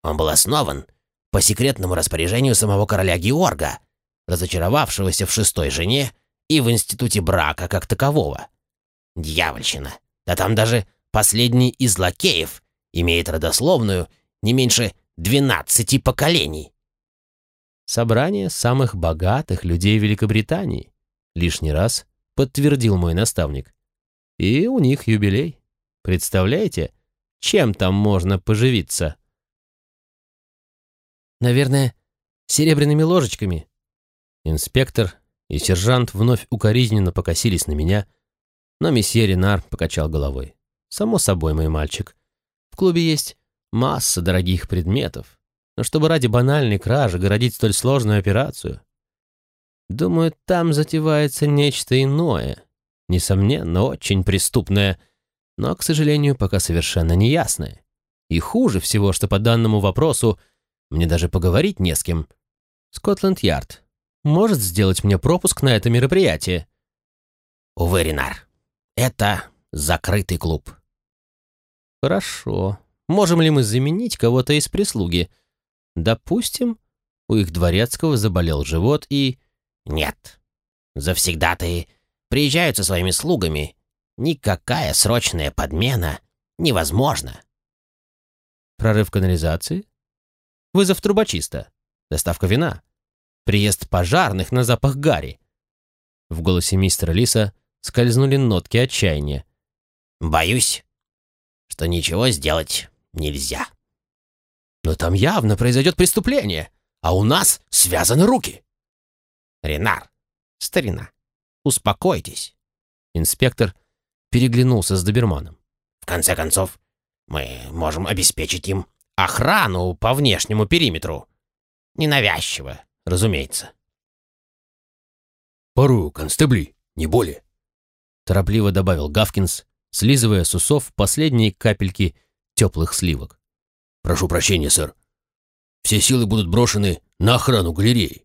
Он был основан по секретному распоряжению самого короля Георга, разочаровавшегося в шестой жене и в институте брака как такового. Дьявольщина. Да там даже последний из лакеев имеет родословную не меньше двенадцати поколений. Собрание самых богатых людей Великобритании. Лишний раз подтвердил мой наставник. И у них юбилей. Представляете, чем там можно поживиться? Наверное, серебряными ложечками. Инспектор и сержант вновь укоризненно покосились на меня, но месье Ренар покачал головой. Само собой, мой мальчик. В клубе есть масса дорогих предметов, но чтобы ради банальной кражи городить столь сложную операцию. Думаю, там затевается нечто иное, несомненно, очень преступное, но, к сожалению, пока совершенно неясное. И хуже всего, что по данному вопросу мне даже поговорить не с кем. Скотланд-Ярд может сделать мне пропуск на это мероприятие. Увы, Ренар, это закрытый клуб. Хорошо. Можем ли мы заменить кого-то из прислуги? — Допустим, у их дворецкого заболел живот и... Нет. Завсегдатые приезжают со своими слугами. Никакая срочная подмена невозможна. Прорыв канализации? Вызов трубочиста. Доставка вина. Приезд пожарных на запах гари. В голосе мистера Лиса скользнули нотки отчаяния. «Боюсь, что ничего сделать нельзя». «Но там явно произойдет преступление, а у нас связаны руки». «Ренар, старина, успокойтесь». Инспектор переглянулся с доберманом. «В конце концов, мы можем обеспечить им охрану по внешнему периметру. Ненавязчиво, разумеется». «Пару констебли, не более», — торопливо добавил Гавкинс, слизывая с усов последние капельки теплых сливок. «Прошу прощения, сэр. Все силы будут брошены на охрану галереи.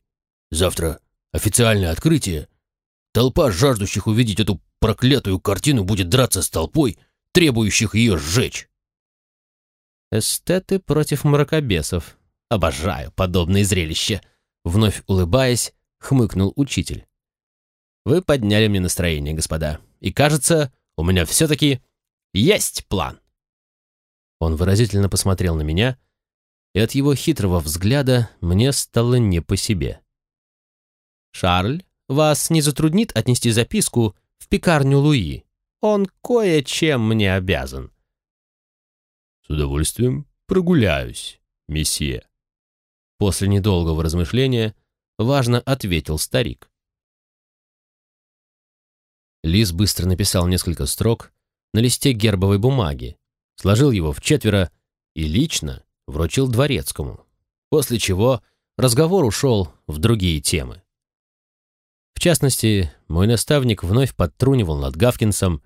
Завтра официальное открытие. Толпа жаждущих увидеть эту проклятую картину будет драться с толпой, требующих ее сжечь. Эстеты против мракобесов. Обожаю подобные зрелища. Вновь улыбаясь, хмыкнул учитель. Вы подняли мне настроение, господа. И кажется, у меня все-таки есть план. Он выразительно посмотрел на меня, и от его хитрого взгляда мне стало не по себе. «Шарль, вас не затруднит отнести записку в пекарню Луи? Он кое-чем мне обязан». «С удовольствием прогуляюсь, месье». После недолгого размышления важно ответил старик. Лис быстро написал несколько строк на листе гербовой бумаги, сложил его в четверо и лично вручил дворецкому, после чего разговор ушел в другие темы. В частности, мой наставник вновь подтрунивал над Гавкинсом,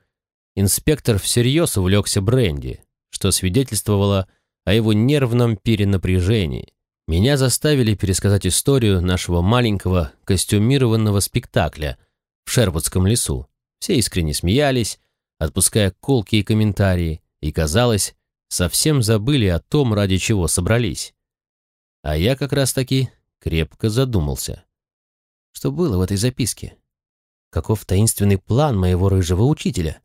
инспектор всерьез увлекся бренди, что свидетельствовало о его нервном перенапряжении. Меня заставили пересказать историю нашего маленького костюмированного спектакля в Шервудском лесу. Все искренне смеялись, отпуская колкие комментарии, и, казалось, совсем забыли о том, ради чего собрались. А я как раз-таки крепко задумался. Что было в этой записке? Каков таинственный план моего рыжего учителя?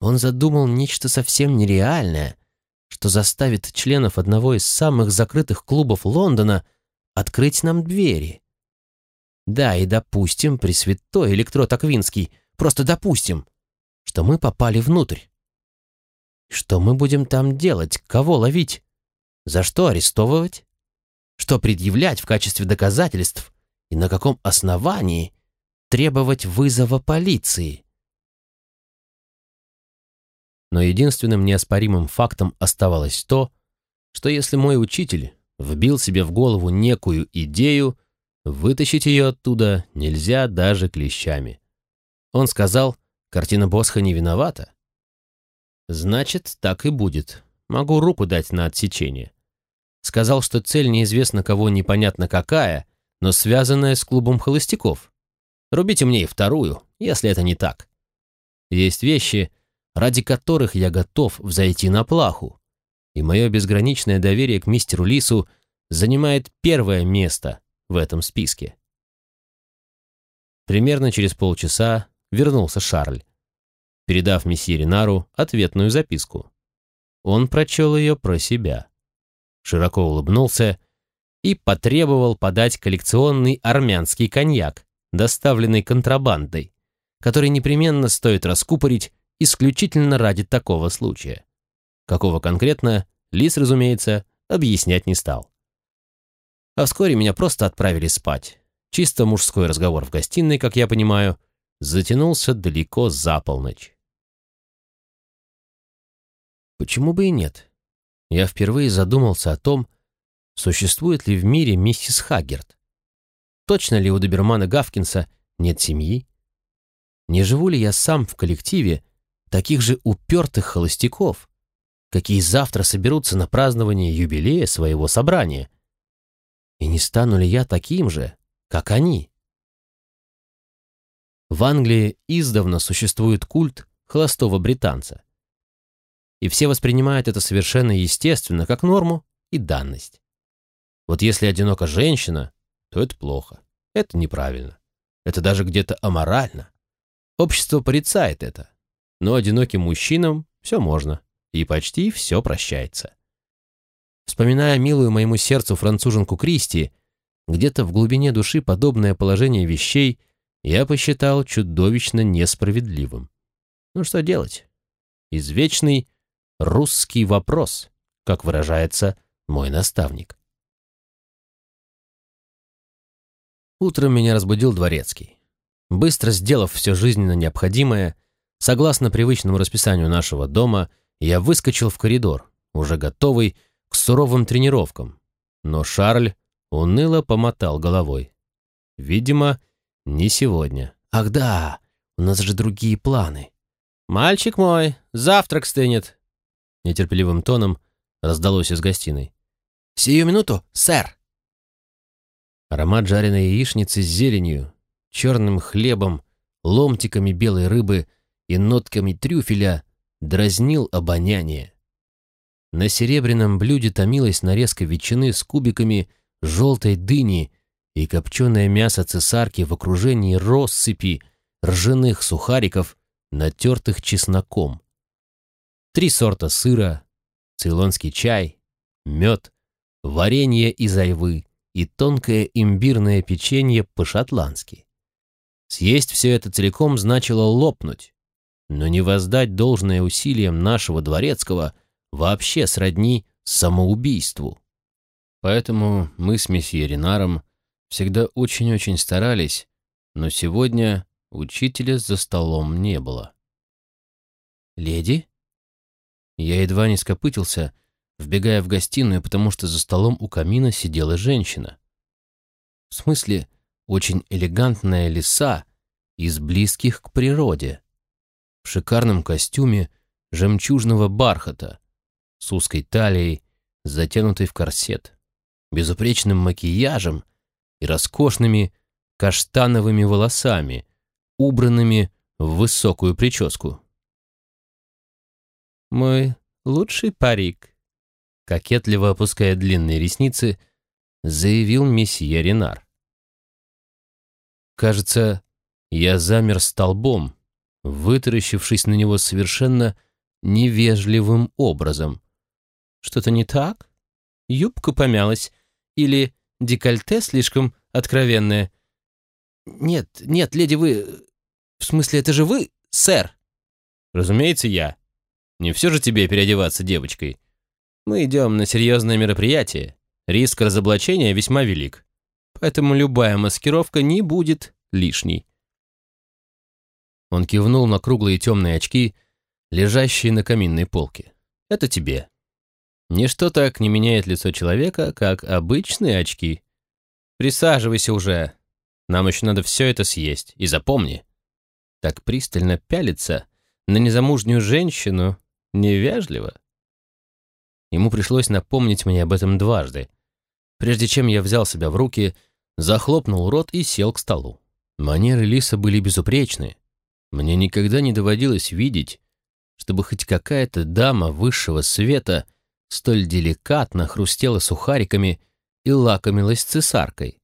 Он задумал нечто совсем нереальное, что заставит членов одного из самых закрытых клубов Лондона открыть нам двери. Да, и допустим, Пресвятой Электрот Аквинский, просто допустим, что мы попали внутрь. Что мы будем там делать? Кого ловить? За что арестовывать? Что предъявлять в качестве доказательств? И на каком основании требовать вызова полиции? Но единственным неоспоримым фактом оставалось то, что если мой учитель вбил себе в голову некую идею, вытащить ее оттуда нельзя даже клещами. Он сказал, картина Босха не виновата. Значит, так и будет. Могу руку дать на отсечение. Сказал, что цель неизвестно кого непонятно какая, но связанная с клубом холостяков. Рубите мне и вторую, если это не так. Есть вещи, ради которых я готов взойти на плаху, и мое безграничное доверие к мистеру Лису занимает первое место в этом списке. Примерно через полчаса вернулся Шарль передав месье Ренару ответную записку. Он прочел ее про себя, широко улыбнулся и потребовал подать коллекционный армянский коньяк, доставленный контрабандой, который непременно стоит раскупорить исключительно ради такого случая. Какого конкретно, Лис, разумеется, объяснять не стал. А вскоре меня просто отправили спать. Чисто мужской разговор в гостиной, как я понимаю, затянулся далеко за полночь. Почему бы и нет? Я впервые задумался о том, существует ли в мире миссис Хаггерт. Точно ли у добермана Гавкинса нет семьи? Не живу ли я сам в коллективе таких же упертых холостяков, какие завтра соберутся на празднование юбилея своего собрания? И не стану ли я таким же, как они? В Англии издавна существует культ холостого британца и все воспринимают это совершенно естественно, как норму и данность. Вот если одинока женщина, то это плохо, это неправильно, это даже где-то аморально. Общество порицает это, но одиноким мужчинам все можно, и почти все прощается. Вспоминая милую моему сердцу француженку Кристи, где-то в глубине души подобное положение вещей я посчитал чудовищно несправедливым. Ну что делать? Извечный русский вопрос, как выражается мой наставник. Утром меня разбудил дворецкий. Быстро сделав все жизненно необходимое, согласно привычному расписанию нашего дома, я выскочил в коридор, уже готовый к суровым тренировкам. Но Шарль уныло помотал головой. Видимо, не сегодня. Ах да, у нас же другие планы. «Мальчик мой, завтрак стынет!» Нетерпеливым тоном раздалось из гостиной. «Сию минуту, сэр!» Аромат жареной яичницы с зеленью, черным хлебом, ломтиками белой рыбы и нотками трюфеля дразнил обоняние. На серебряном блюде томилась нарезка ветчины с кубиками желтой дыни и копченое мясо цесарки в окружении россыпи ржаных сухариков, натертых чесноком. Три сорта сыра, цейлонский чай, мед, варенье из айвы, и тонкое имбирное печенье по-шотландски. Съесть все это целиком значило лопнуть, но не воздать должное усилиям нашего дворецкого вообще сродни самоубийству. Поэтому мы с месье Ренаром всегда очень-очень старались, но сегодня учителя за столом не было. «Леди?» Я едва не скопытился, вбегая в гостиную, потому что за столом у камина сидела женщина. В смысле, очень элегантная лиса из близких к природе. В шикарном костюме жемчужного бархата, с узкой талией, затянутой в корсет, безупречным макияжем и роскошными каштановыми волосами, убранными в высокую прическу. «Мой лучший парик», кокетливо опуская длинные ресницы, заявил месье Ренар. Кажется, я замер столбом, вытаращившись на него совершенно невежливым образом. Что-то не так? Юбка помялась? Или декольте слишком откровенное? Нет, нет, леди, вы... В смысле, это же вы, сэр? Разумеется, я. Не все же тебе переодеваться девочкой. Мы идем на серьезное мероприятие. Риск разоблачения весьма велик. Поэтому любая маскировка не будет лишней. Он кивнул на круглые темные очки, лежащие на каминной полке. Это тебе. Ничто так не меняет лицо человека, как обычные очки. Присаживайся уже. Нам еще надо все это съесть. И запомни, так пристально пялиться на незамужнюю женщину невежливо. Ему пришлось напомнить мне об этом дважды. Прежде чем я взял себя в руки, захлопнул рот и сел к столу. Манеры Лиса были безупречны. Мне никогда не доводилось видеть, чтобы хоть какая-то дама высшего света столь деликатно хрустела сухариками и лакомилась цесаркой.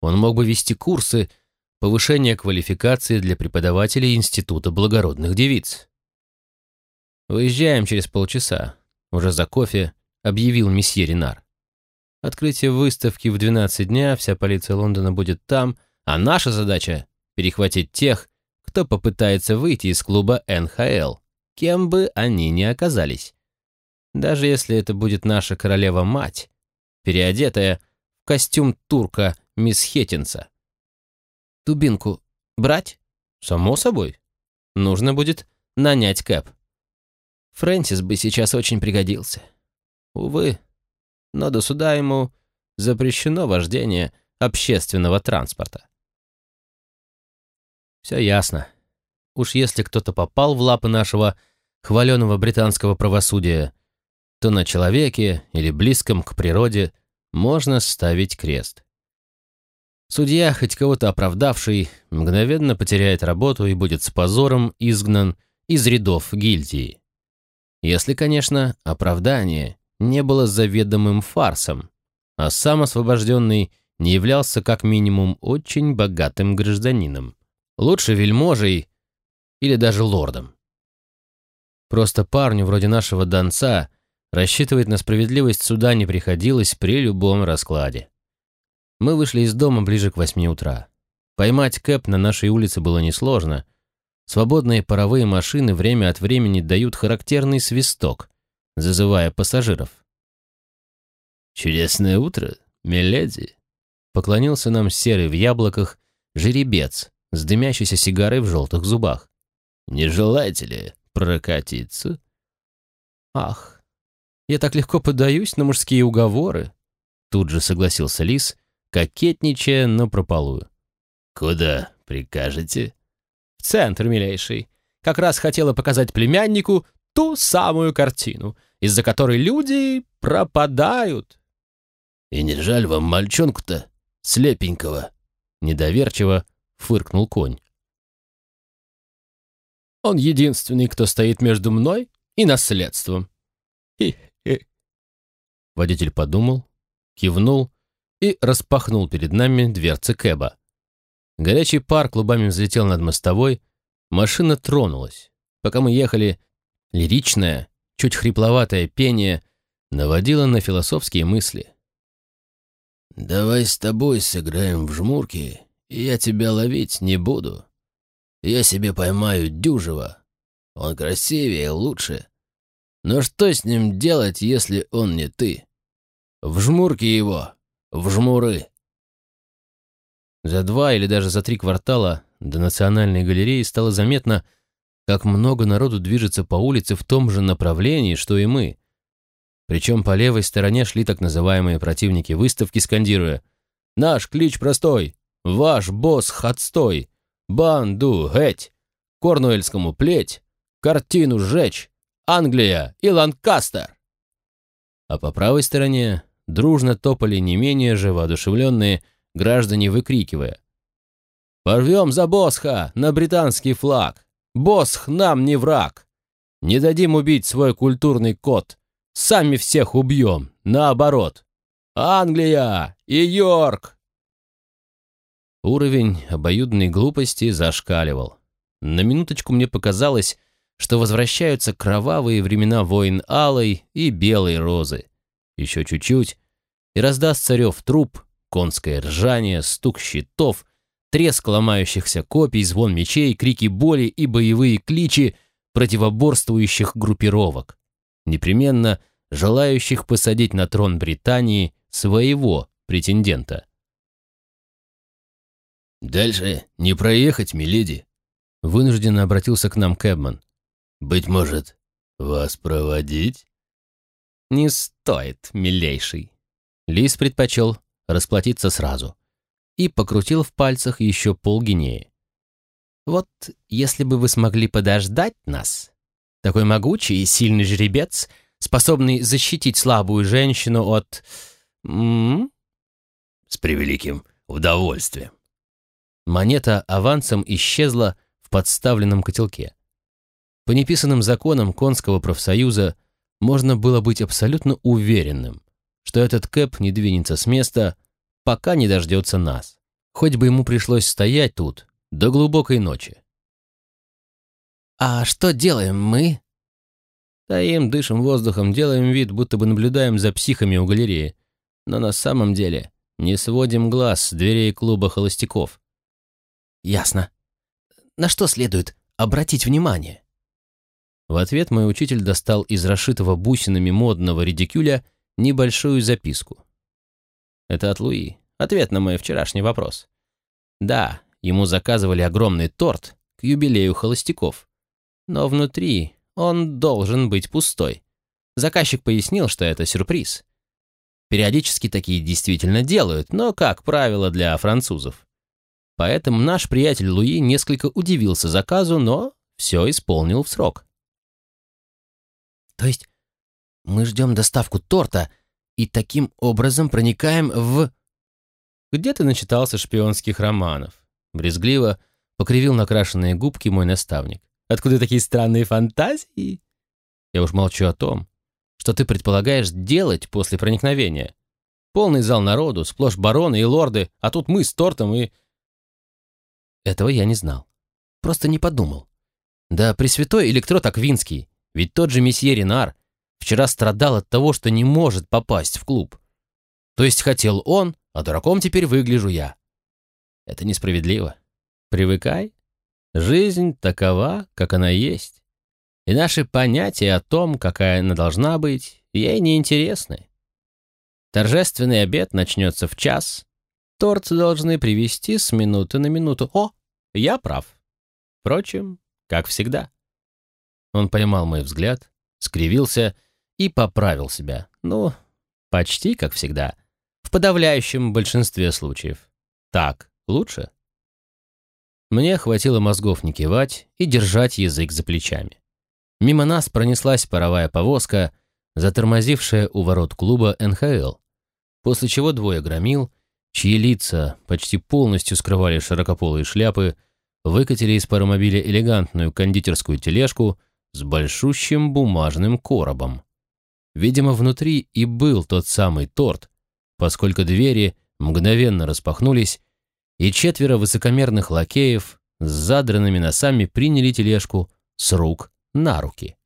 Он мог бы вести курсы повышения квалификации для преподавателей Института благородных девиц. «Выезжаем через полчаса», уже за кофе объявил месье Ренар. Открытие выставки в 12 дня, вся полиция Лондона будет там, а наша задача — перехватить тех, кто попытается выйти из клуба НХЛ, кем бы они ни оказались. Даже если это будет наша королева-мать, переодетая в костюм турка мисс Хеттинса. Тубинку брать? Само собой. Нужно будет нанять Кэп. Фрэнсис бы сейчас очень пригодился. Увы, но до суда ему запрещено вождение общественного транспорта. Все ясно. Уж если кто-то попал в лапы нашего хваленого британского правосудия, то на человеке или близком к природе можно ставить крест. Судья, хоть кого-то оправдавший, мгновенно потеряет работу и будет с позором изгнан из рядов гильдии. Если, конечно, оправдание не было заведомым фарсом, а сам освобожденный не являлся как минимум очень богатым гражданином, лучше вельможей или даже лордом. Просто парню вроде нашего донца Рассчитывать на справедливость суда не приходилось при любом раскладе. Мы вышли из дома ближе к восьми утра. Поймать Кэп на нашей улице было несложно. Свободные паровые машины время от времени дают характерный свисток, зазывая пассажиров. «Чудесное утро, миледи!» Поклонился нам серый в яблоках жеребец с дымящейся сигарой в желтых зубах. «Не желаете ли прокатиться?» «Ах, я так легко поддаюсь на мужские уговоры!» Тут же согласился Лис, кокетничая, но прополую. «Куда прикажете?» «В центр, милейший. Как раз хотела показать племяннику ту самую картину, из-за которой люди пропадают». «И не жаль вам мальчонку-то, слепенького?» Недоверчиво фыркнул конь. «Он единственный, кто стоит между мной и наследством». Хи-хи. Водитель подумал, кивнул и распахнул перед нами дверцы Кэба. Горячий пар клубами взлетел над мостовой, машина тронулась. Пока мы ехали, лиричное, чуть хрипловатое пение наводило на философские мысли. «Давай с тобой сыграем в жмурки, я тебя ловить не буду. Я себе поймаю дюжего. Он красивее, лучше. Но что с ним делать, если он не ты? В жмурки его, в жмуры!» За два или даже за три квартала до Национальной галереи стало заметно, как много народу движется по улице в том же направлении, что и мы. Причем по левой стороне шли так называемые противники выставки, скандируя «Наш клич простой! Ваш босс отстой! Банду геть! Корнуэльскому плеть! Картину сжечь! Англия и Ланкастер!» А по правой стороне дружно топали не менее же воодушевленные граждане, выкрикивая «Порвем за Босха на британский флаг! Босх нам не враг! Не дадим убить свой культурный код! Сами всех убьем, наоборот. Англия и Йорк!» Уровень обоюдной глупости зашкаливал. На минуточку мне показалось, что возвращаются кровавые времена войн алой и белой розы. Еще чуть-чуть, и раздастся рев труп, конское ржание, стук щитов, треск ломающихся копий, звон мечей, крики боли и боевые кличи противоборствующих группировок непременно желающих посадить на трон Британии своего претендента. «Дальше не проехать, миледи», — вынужденно обратился к нам Кэбман. «Быть может, вас проводить?» «Не стоит, милейший». Лис предпочел расплатиться сразу и покрутил в пальцах еще полгинеи. «Вот если бы вы смогли подождать нас, такой могучий и сильный жеребец, способный защитить слабую женщину от... М -м? С превеликим удовольствием. Монета авансом исчезла в подставленном котелке. По неписанным законам конского профсоюза можно было быть абсолютно уверенным, что этот Кэп не двинется с места, пока не дождется нас. Хоть бы ему пришлось стоять тут до глубокой ночи. «А что делаем мы?» Стоим, дышим воздухом, делаем вид, будто бы наблюдаем за психами у галереи. Но на самом деле не сводим глаз с дверей клуба холостяков. «Ясно. На что следует обратить внимание?» В ответ мой учитель достал из расшитого бусинами модного редикюля небольшую записку. Это от Луи. Ответ на мой вчерашний вопрос. Да, ему заказывали огромный торт к юбилею холостяков но внутри он должен быть пустой. Заказчик пояснил, что это сюрприз. Периодически такие действительно делают, но, как правило, для французов. Поэтому наш приятель Луи несколько удивился заказу, но все исполнил в срок. То есть мы ждем доставку торта и таким образом проникаем в... Где ты начитался шпионских романов? Брезгливо покривил накрашенные губки мой наставник. Откуда такие странные фантазии? Я уж молчу о том, что ты предполагаешь делать после проникновения. Полный зал народу, сплошь бароны и лорды, а тут мы с тортом и... Этого я не знал. Просто не подумал. Да пресвятой электрод Аквинский, ведь тот же месье Ренар вчера страдал от того, что не может попасть в клуб. То есть хотел он, а дураком теперь выгляжу я. Это несправедливо. Привыкай. Жизнь такова, как она есть. И наши понятия о том, какая она должна быть, ей неинтересны. Торжественный обед начнется в час. Торт должны привезти с минуты на минуту. О, я прав. Впрочем, как всегда. Он поймал мой взгляд, скривился и поправил себя. Ну, почти как всегда. В подавляющем большинстве случаев. Так лучше? Мне хватило мозгов не кивать и держать язык за плечами. Мимо нас пронеслась паровая повозка, затормозившая у ворот клуба НХЛ, после чего двое громил, чьи лица почти полностью скрывали широкополые шляпы, выкатили из паромобиля элегантную кондитерскую тележку с большущим бумажным коробом. Видимо, внутри и был тот самый торт, поскольку двери мгновенно распахнулись, и четверо высокомерных лакеев с задранными носами приняли тележку с рук на руки.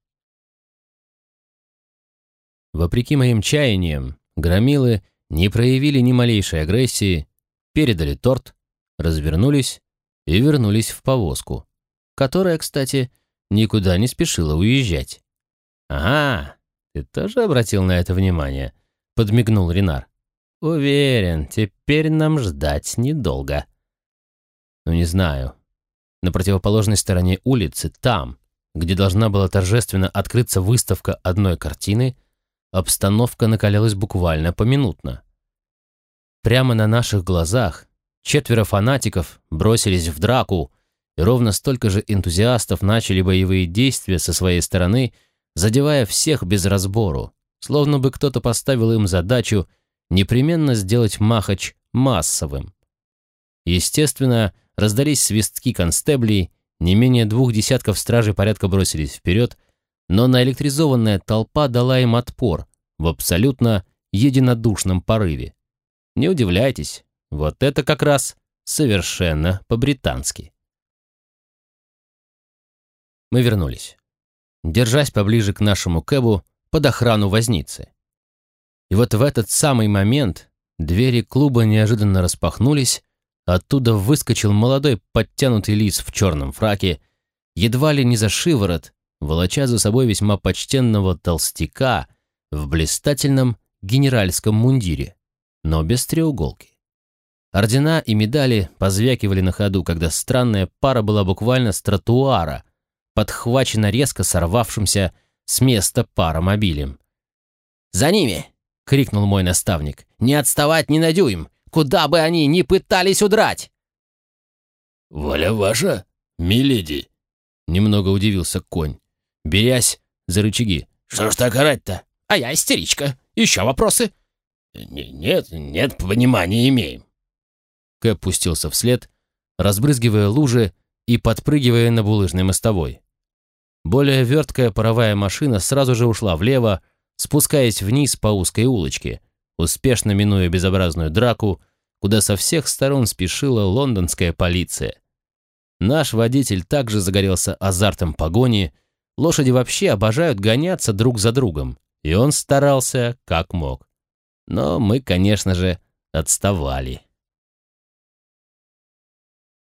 Вопреки моим чаяниям, громилы не проявили ни малейшей агрессии, передали торт, развернулись и вернулись в повозку, которая, кстати, никуда не спешила уезжать. «Ага, ты тоже обратил на это внимание?» — подмигнул Ренар. «Уверен, теперь нам ждать недолго». «Ну, не знаю. На противоположной стороне улицы, там, где должна была торжественно открыться выставка одной картины, обстановка накалялась буквально поминутно. Прямо на наших глазах четверо фанатиков бросились в драку, и ровно столько же энтузиастов начали боевые действия со своей стороны, задевая всех без разбору, словно бы кто-то поставил им задачу непременно сделать махач массовым. Естественно, раздались свистки констеблей, не менее двух десятков стражей порядка бросились вперед, но наэлектризованная толпа дала им отпор в абсолютно единодушном порыве. Не удивляйтесь, вот это как раз совершенно по-британски. Мы вернулись, держась поближе к нашему кэбу под охрану возницы. И вот в этот самый момент двери клуба неожиданно распахнулись, оттуда выскочил молодой подтянутый лис в черном фраке, едва ли не за шиворот, волоча за собой весьма почтенного толстяка в блистательном генеральском мундире но без треуголки. Ордена и медали позвякивали на ходу, когда странная пара была буквально с тротуара, подхвачена резко сорвавшимся с места паромобилем. «За ними!» — крикнул мой наставник. «Не отставать ни на дюйм! Куда бы они ни пытались удрать!» «Воля ваша, миледи!» — немного удивился конь, берясь за рычаги. «Что ж так орать-то? А я истеричка. Еще вопросы?» «Нет, нет, понимания имеем». Кэп пустился вслед, разбрызгивая лужи и подпрыгивая на булыжной мостовой. Более верткая паровая машина сразу же ушла влево, спускаясь вниз по узкой улочке, успешно минуя безобразную драку, куда со всех сторон спешила лондонская полиция. Наш водитель также загорелся азартом погони, лошади вообще обожают гоняться друг за другом, и он старался как мог но мы, конечно же, отставали.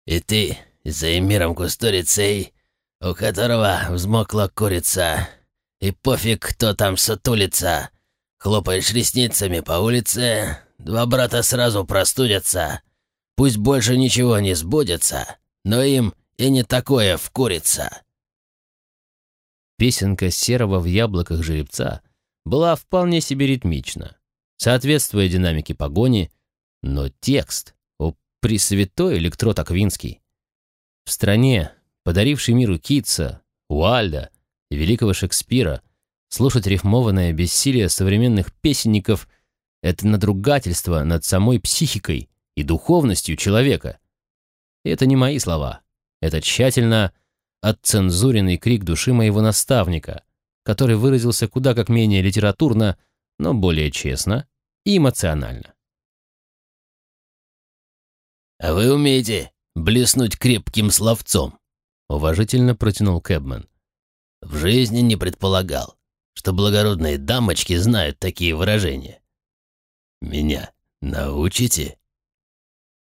«И ты за эмиром Кустурицей, у которого взмокла курица, и пофиг, кто там сутулится, хлопаешь ресницами по улице, два брата сразу простудятся, пусть больше ничего не сбудется, но им и не такое вкурится». Песенка серого в яблоках жеребца была вполне себе ритмична соответствуя динамике погони, но текст, о пресвятой электрод Аквинский. В стране, подарившей миру Китса, Уальда и великого Шекспира, слушать рифмованное бессилие современных песенников — это надругательство над самой психикой и духовностью человека. И это не мои слова. Это тщательно отцензуренный крик души моего наставника, который выразился куда как менее литературно, но более честно и эмоционально. «А вы умеете блеснуть крепким словцом?» — уважительно протянул Кэбмен. «В жизни не предполагал. что благородные дамочки знают такие выражения. Меня научите?»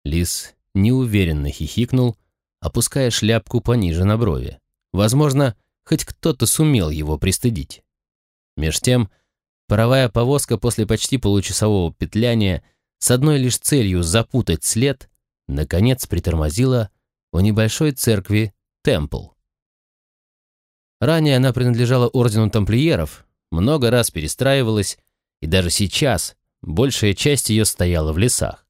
Лис неуверенно хихикнул, опуская шляпку пониже на брови. Возможно, хоть кто-то сумел его пристыдить. Меж тем, паровая повозка после почти получасового петляния с одной лишь целью запутать след, наконец притормозила у небольшой церкви Темпл. Ранее она принадлежала ордену тамплиеров, много раз перестраивалась, и даже сейчас большая часть ее стояла в лесах.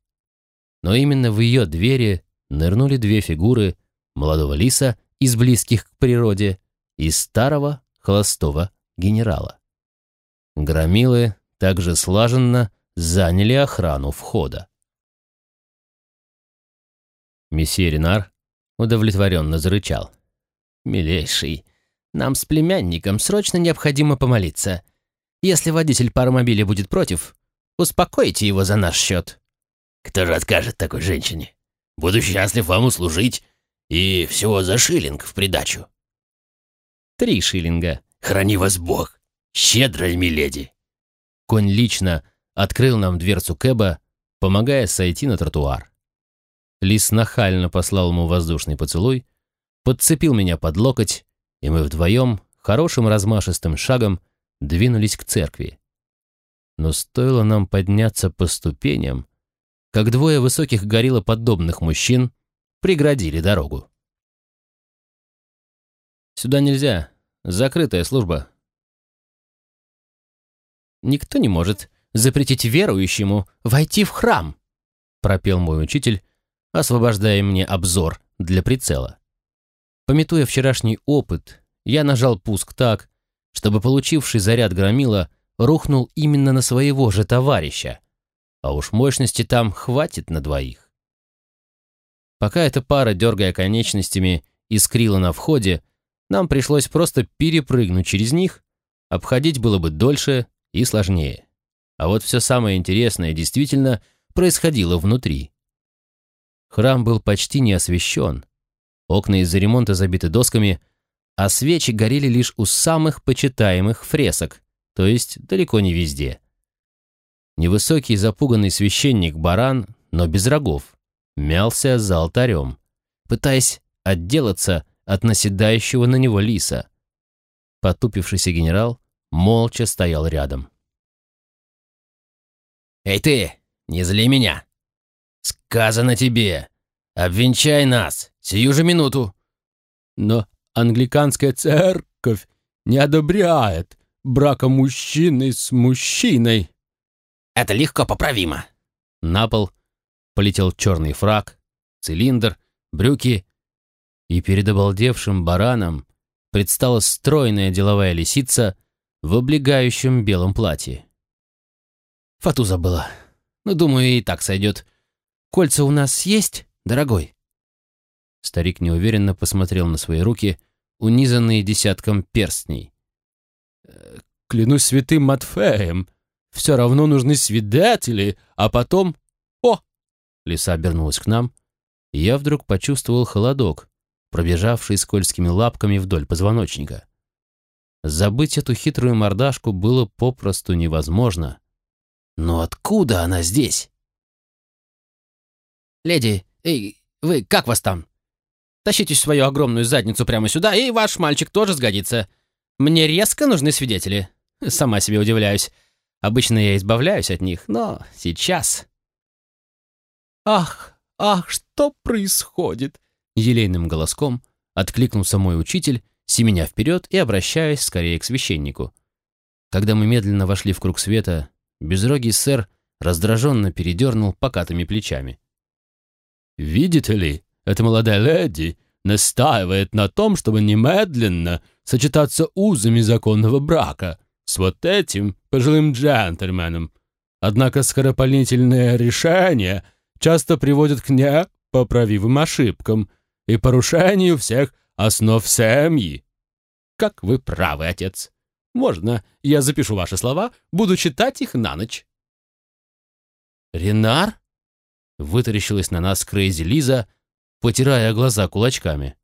Но именно в ее двери нырнули две фигуры молодого лиса из близких к природе и старого холостого генерала. Громилы также слаженно заняли охрану входа. Месье Ренар удовлетворенно зарычал. «Милейший, нам с племянником срочно необходимо помолиться. Если водитель паромобиля будет против, успокойте его за наш счет». «Кто же откажет такой женщине? Буду счастлив вам услужить, и всего за шиллинг в придачу». «Три шиллинга». «Храни вас Бог, щедрая миледи». Конь лично открыл нам дверцу Кэба, помогая сойти на тротуар. Лис нахально послал ему воздушный поцелуй, подцепил меня под локоть и мы вдвоем хорошим размашистым шагом двинулись к церкви. Но стоило нам подняться по ступеням, как двое высоких гориллоподобных мужчин преградили дорогу. «Сюда нельзя. Закрытая служба». «Никто не может запретить верующему войти в храм», пропел мой учитель, освобождая мне обзор для прицела. Пометуя вчерашний опыт, я нажал пуск так, чтобы получивший заряд громила рухнул именно на своего же товарища, а уж мощности там хватит на двоих. Пока эта пара, дергая конечностями, искрила на входе, нам пришлось просто перепрыгнуть через них, обходить было бы дольше и сложнее. А вот все самое интересное действительно происходило внутри. Храм был почти не освещен, Окна из-за ремонта забиты досками, а свечи горели лишь у самых почитаемых фресок, то есть далеко не везде. Невысокий запуганный священник-баран, но без рогов, мялся за алтарем, пытаясь отделаться от наседающего на него лиса. Потупившийся генерал молча стоял рядом. «Эй ты, не зли меня! Сказано тебе, обвенчай нас, Сию же минуту. Но англиканская церковь не одобряет брака мужчины с мужчиной. Это легко поправимо. На пол полетел черный фраг, цилиндр, брюки, и перед обалдевшим бараном предстала стройная деловая лисица в облегающем белом платье. Фату забыла. Ну, думаю, и так сойдет. Кольца у нас есть, дорогой? Старик неуверенно посмотрел на свои руки, унизанные десятком перстней. «Э, «Клянусь святым Матфеем, все равно нужны свидетели, а потом...» Лиса обернулась к нам, и я вдруг почувствовал холодок, пробежавший скользкими лапками вдоль позвоночника. Забыть эту хитрую мордашку было попросту невозможно. Но откуда она здесь? «Леди, эй, вы, как вас там?» Тащите свою огромную задницу прямо сюда, и ваш мальчик тоже сгодится. Мне резко нужны свидетели. Сама себе удивляюсь. Обычно я избавляюсь от них, но сейчас... «Ах, ах, что происходит?» Елейным голоском откликнулся мой учитель, семеня вперед и обращаясь скорее к священнику. Когда мы медленно вошли в круг света, безрогий сэр раздраженно передернул покатыми плечами. «Видите ли, эта молодая леди настаивает на том, чтобы немедленно сочетаться узами законного брака с вот этим пожилым джентльменом. Однако скоропалительное решение часто приводит к непоправимым ошибкам и порушению всех основ семьи. Как вы правы, отец. Можно я запишу ваши слова, буду читать их на ночь. «Ренар?» — вытаращилась на нас Крейзи Лиза, потирая глаза кулачками.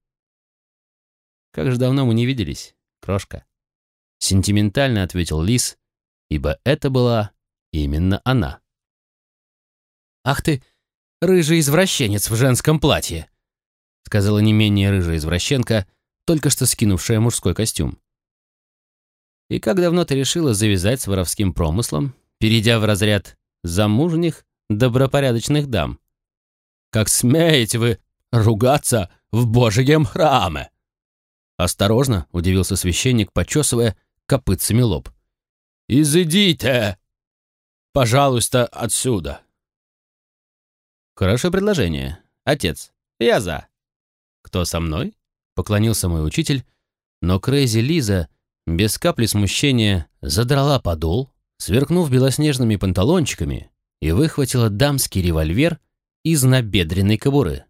«Как же давно мы не виделись, крошка?» Сентиментально ответил Лис, ибо это была именно она. «Ах ты, рыжий извращенец в женском платье!» сказала не менее рыжая извращенка, только что скинувшая мужской костюм. «И как давно ты решила завязать с воровским промыслом, перейдя в разряд замужних, добропорядочных дам? Как смеете вы ругаться в Божьем храме?» «Осторожно!» — удивился священник, почесывая копытцами лоб. «Изыдите, пожалуйста, отсюда!» «Хорошее предложение. Отец, я за». «Кто со мной?» — поклонился мой учитель, но Крейзи Лиза, без капли смущения, задрала подол, сверкнув белоснежными панталончиками, и выхватила дамский револьвер из набедренной кобуры.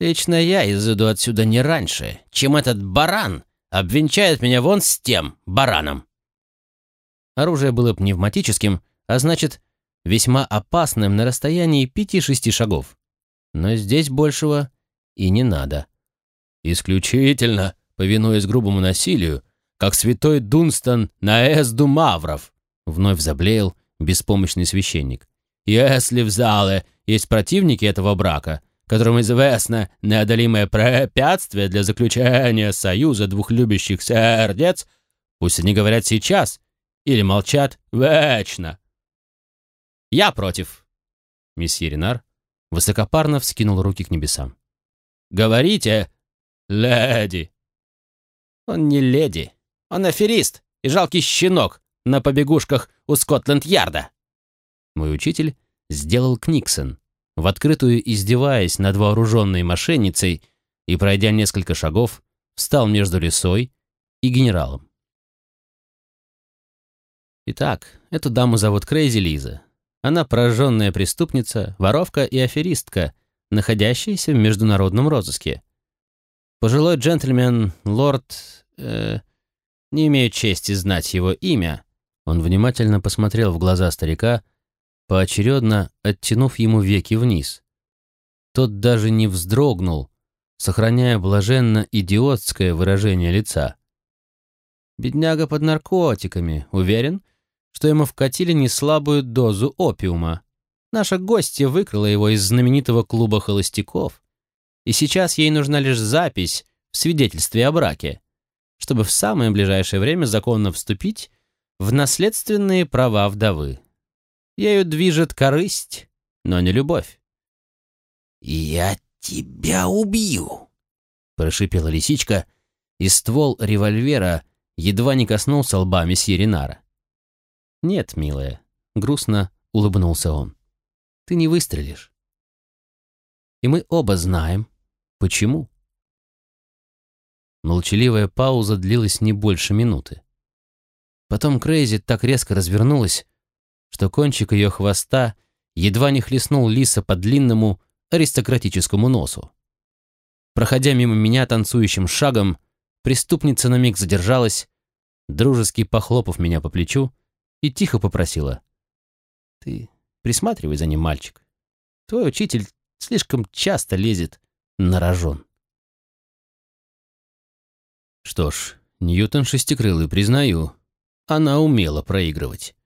«Лично я изыду отсюда не раньше, чем этот баран обвенчает меня вон с тем бараном». Оружие было пневматическим, а значит, весьма опасным на расстоянии пяти-шести шагов. Но здесь большего и не надо. Исключительно, повинуясь грубому насилию, как святой Дунстон на Эсду Мавров, вновь заблеял беспомощный священник. Если в зале есть противники этого брака, которым известно неодолимое препятствие для заключения союза двух любящих сердец, пусть они говорят сейчас или молчат вечно. Я против. Месье Ренар высокопарно вскинул руки к небесам. Говорите, леди. Он не леди. Он аферист и жалкий щенок на побегушках у Скотленд-Ярда. Мой учитель сделал Книксон, в открытую издеваясь над вооруженной мошенницей и, пройдя несколько шагов, встал между лисой и генералом. Итак, эту даму зовут Крейзи Лиза. Она прожженная преступница, воровка и аферистка, находящаяся в международном розыске. Пожилой джентльмен, лорд... Э, не имею чести знать его имя. Он внимательно посмотрел в глаза старика, поочередно оттянув ему веки вниз. Тот даже не вздрогнул, сохраняя блаженно-идиотское выражение лица. Бедняга под наркотиками, уверен, что ему вкатили неслабую дозу опиума. Наша гостья выкрала его из знаменитого клуба холостяков, и сейчас ей нужна лишь запись в свидетельстве о браке, чтобы в самое ближайшее время законно вступить в наследственные права вдовы. Ею движет корысть, но не любовь. «Я тебя убью!» — прошипела лисичка, и ствол револьвера едва не коснулся лба месье Ренара. «Нет, милая», — грустно улыбнулся он. «Ты не выстрелишь. И мы оба знаем, почему». Молчаливая пауза длилась не больше минуты. Потом Крейзи так резко развернулась, что кончик ее хвоста едва не хлестнул лиса по длинному аристократическому носу. Проходя мимо меня танцующим шагом, преступница на миг задержалась, дружески похлопав меня по плечу, и тихо попросила. «Ты присматривай за ним, мальчик. Твой учитель слишком часто лезет на рожон». Что ж, Ньютон шестикрылый, признаю, она умела проигрывать.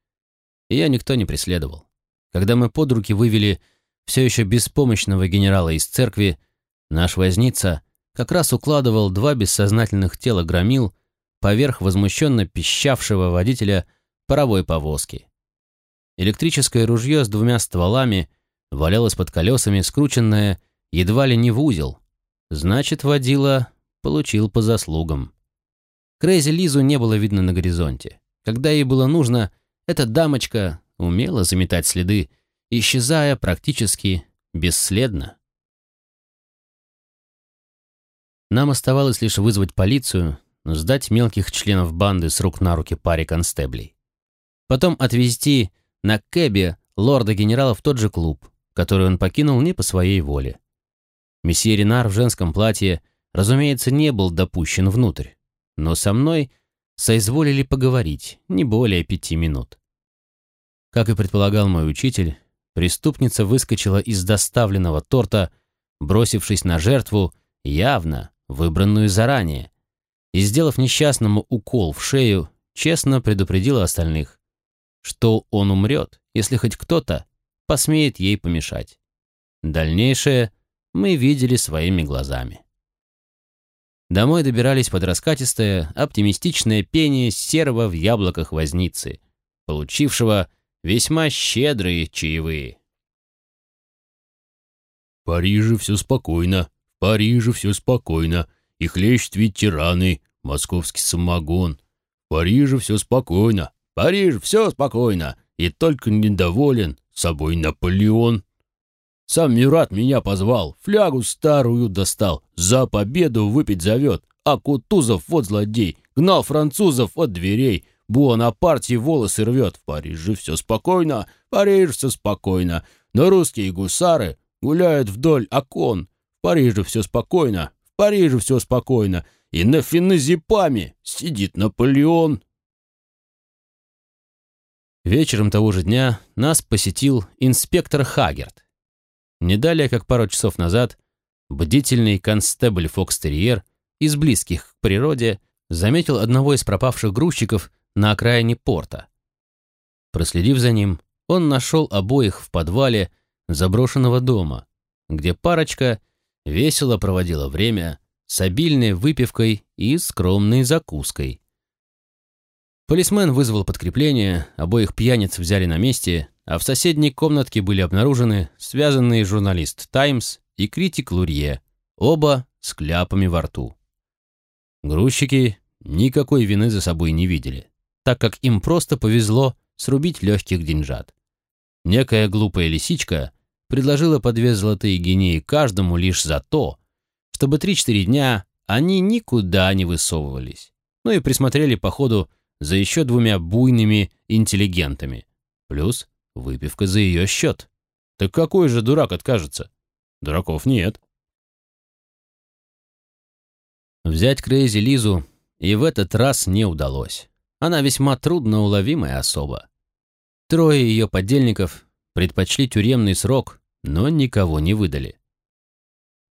Ее никто не преследовал. Когда мы под руки вывели все еще беспомощного генерала из церкви, наш возница как раз укладывал два бессознательных тела громил поверх возмущенно пищавшего водителя паровой повозки. Электрическое ружье с двумя стволами валялось под колесами, скрученное едва ли не в узел. Значит, водила получил по заслугам. Крейзи Лизу не было видно на горизонте. Когда ей было нужно, эта дамочка умела заметать следы, исчезая практически бесследно. Нам оставалось лишь вызвать полицию, сдать мелких членов банды с рук на руки паре констеблей. Потом отвезти на кэбе лорда-генерала в тот же клуб, который он покинул не по своей воле. Месье Ренар в женском платье, разумеется, не был допущен внутрь, но со мной соизволили поговорить не более пяти минут. Как и предполагал мой учитель, преступница выскочила из доставленного торта, бросившись на жертву, явно выбранную заранее, и, сделав несчастному укол в шею, честно предупредила остальных, что он умрет, если хоть кто-то посмеет ей помешать. Дальнейшее мы видели своими глазами. Домой добирались под раскатистое, оптимистичное пение серого в яблоках возницы, получившего весьма щедрые чаевые. В Париже все спокойно, в Париже все спокойно, и хлещет ветераны, московский самогон. В Париже все спокойно, в Париже все спокойно, и только недоволен собой Наполеон. Сам Мюрат меня позвал, флягу старую достал, за победу выпить зовет, а Кутузов вот злодей, гнал французов от дверей, Буонапарте волосы рвет. В Париже все спокойно, в Париже все спокойно, но русские гусары гуляют вдоль окон. В Париже все спокойно, в Париже все спокойно, и на феназепаме сидит Наполеон. Вечером того же дня нас посетил инспектор Хагерт. Не далее, как пару часов назад, бдительный констебль Фокстерьер из близких к природе заметил одного из пропавших грузчиков на окраине порта. Проследив за ним, он нашел обоих в подвале заброшенного дома, где парочка весело проводила время с обильной выпивкой и скромной закуской. Полисмен вызвал подкрепление, обоих пьяниц взяли на месте, а в соседней комнатке были обнаружены связанные журналист «Таймс» и критик Лурье, оба с кляпами во рту. Грузчики никакой вины за собой не видели, так как им просто повезло срубить легких деньжат. Некая глупая лисичка предложила по две золотые гинеи каждому лишь за то, чтобы три-четыре дня они никуда не высовывались, ну и присмотрели по ходу за еще двумя буйными интеллигентами, плюс выпивка за ее счет. Так какой же дурак откажется? Дураков нет. Взять Крейзи Лизу и в этот раз не удалось. Она весьма трудноуловимая особа. Трое ее подельников предпочли тюремный срок, но никого не выдали.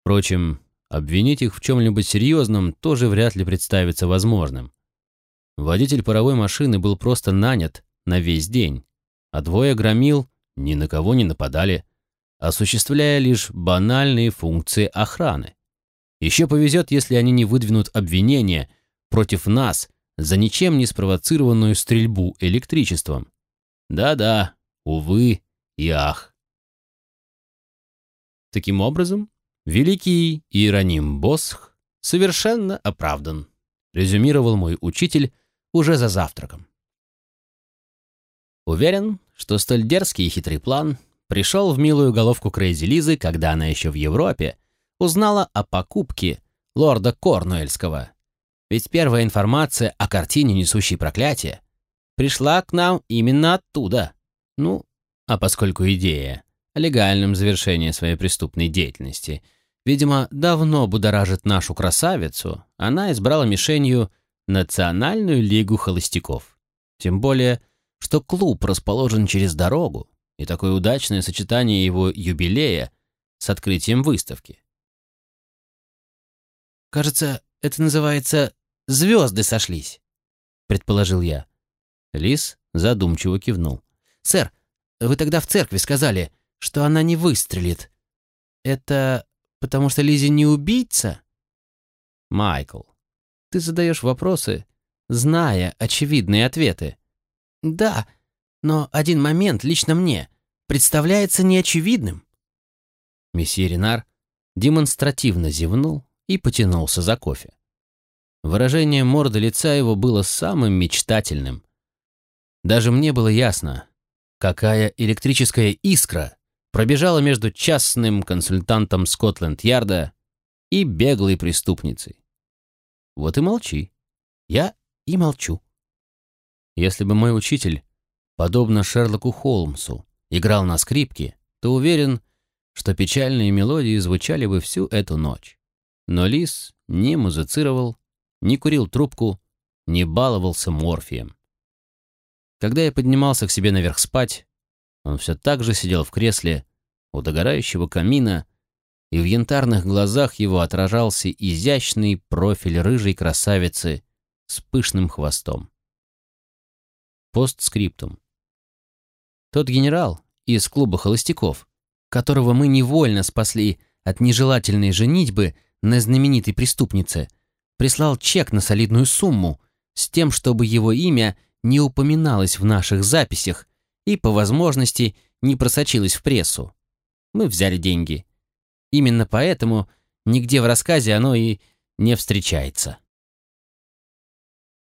Впрочем, обвинить их в чем-либо серьезном тоже вряд ли представится возможным. Водитель паровой машины был просто нанят на весь день, а двое громил ни на кого не нападали, осуществляя лишь банальные функции охраны. Еще повезет, если они не выдвинут обвинения против нас за ничем не спровоцированную стрельбу электричеством. Да-да, увы и ах. Таким образом, великий Иероним Босх совершенно оправдан, резюмировал мой учитель уже за завтраком. Уверен, что столь дерзкий и хитрый план пришел в милую головку Крейзи Лизы, когда она еще в Европе узнала о покупке лорда Корнуэльского. Ведь первая информация о картине «Несущий проклятие» пришла к нам именно оттуда. Ну, а поскольку идея о легальном завершении своей преступной деятельности, видимо, давно будоражит нашу красавицу, она избрала мишенью Национальную лигу холостяков. Тем более, что клуб расположен через дорогу, и такое удачное сочетание его юбилея с открытием выставки. «Кажется, это называется «звезды сошлись», — предположил я. Лис задумчиво кивнул. «Сэр, вы тогда в церкви сказали, что она не выстрелит. Это потому что Лизи не убийца?» «Майкл, ты задаешь вопросы, зная очевидные ответы. Да, но один момент лично мне представляется неочевидным. Месье Ренар демонстративно зевнул и потянулся за кофе. Выражение морды лица его было самым мечтательным. Даже мне было ясно, какая электрическая искра пробежала между частным консультантом Скотленд-Ярда и беглой преступницей. Вот и молчи. Я и молчу. Если бы мой учитель, подобно Шерлоку Холмсу, играл на скрипке, то уверен, что печальные мелодии звучали бы всю эту ночь. Но Лис не музицировал, не курил трубку, не баловался морфием. Когда я поднимался к себе наверх спать, он все так же сидел в кресле у догорающего камина и в янтарных глазах его отражался изящный профиль рыжей красавицы с пышным хвостом. Постскриптум. Тот генерал из клуба холостяков, которого мы невольно спасли от нежелательной женитьбы на знаменитой преступнице, прислал чек на солидную сумму с тем, чтобы его имя не упоминалось в наших записях и, по возможности, не просочилось в прессу. Мы взяли деньги. Именно поэтому нигде в рассказе оно и не встречается.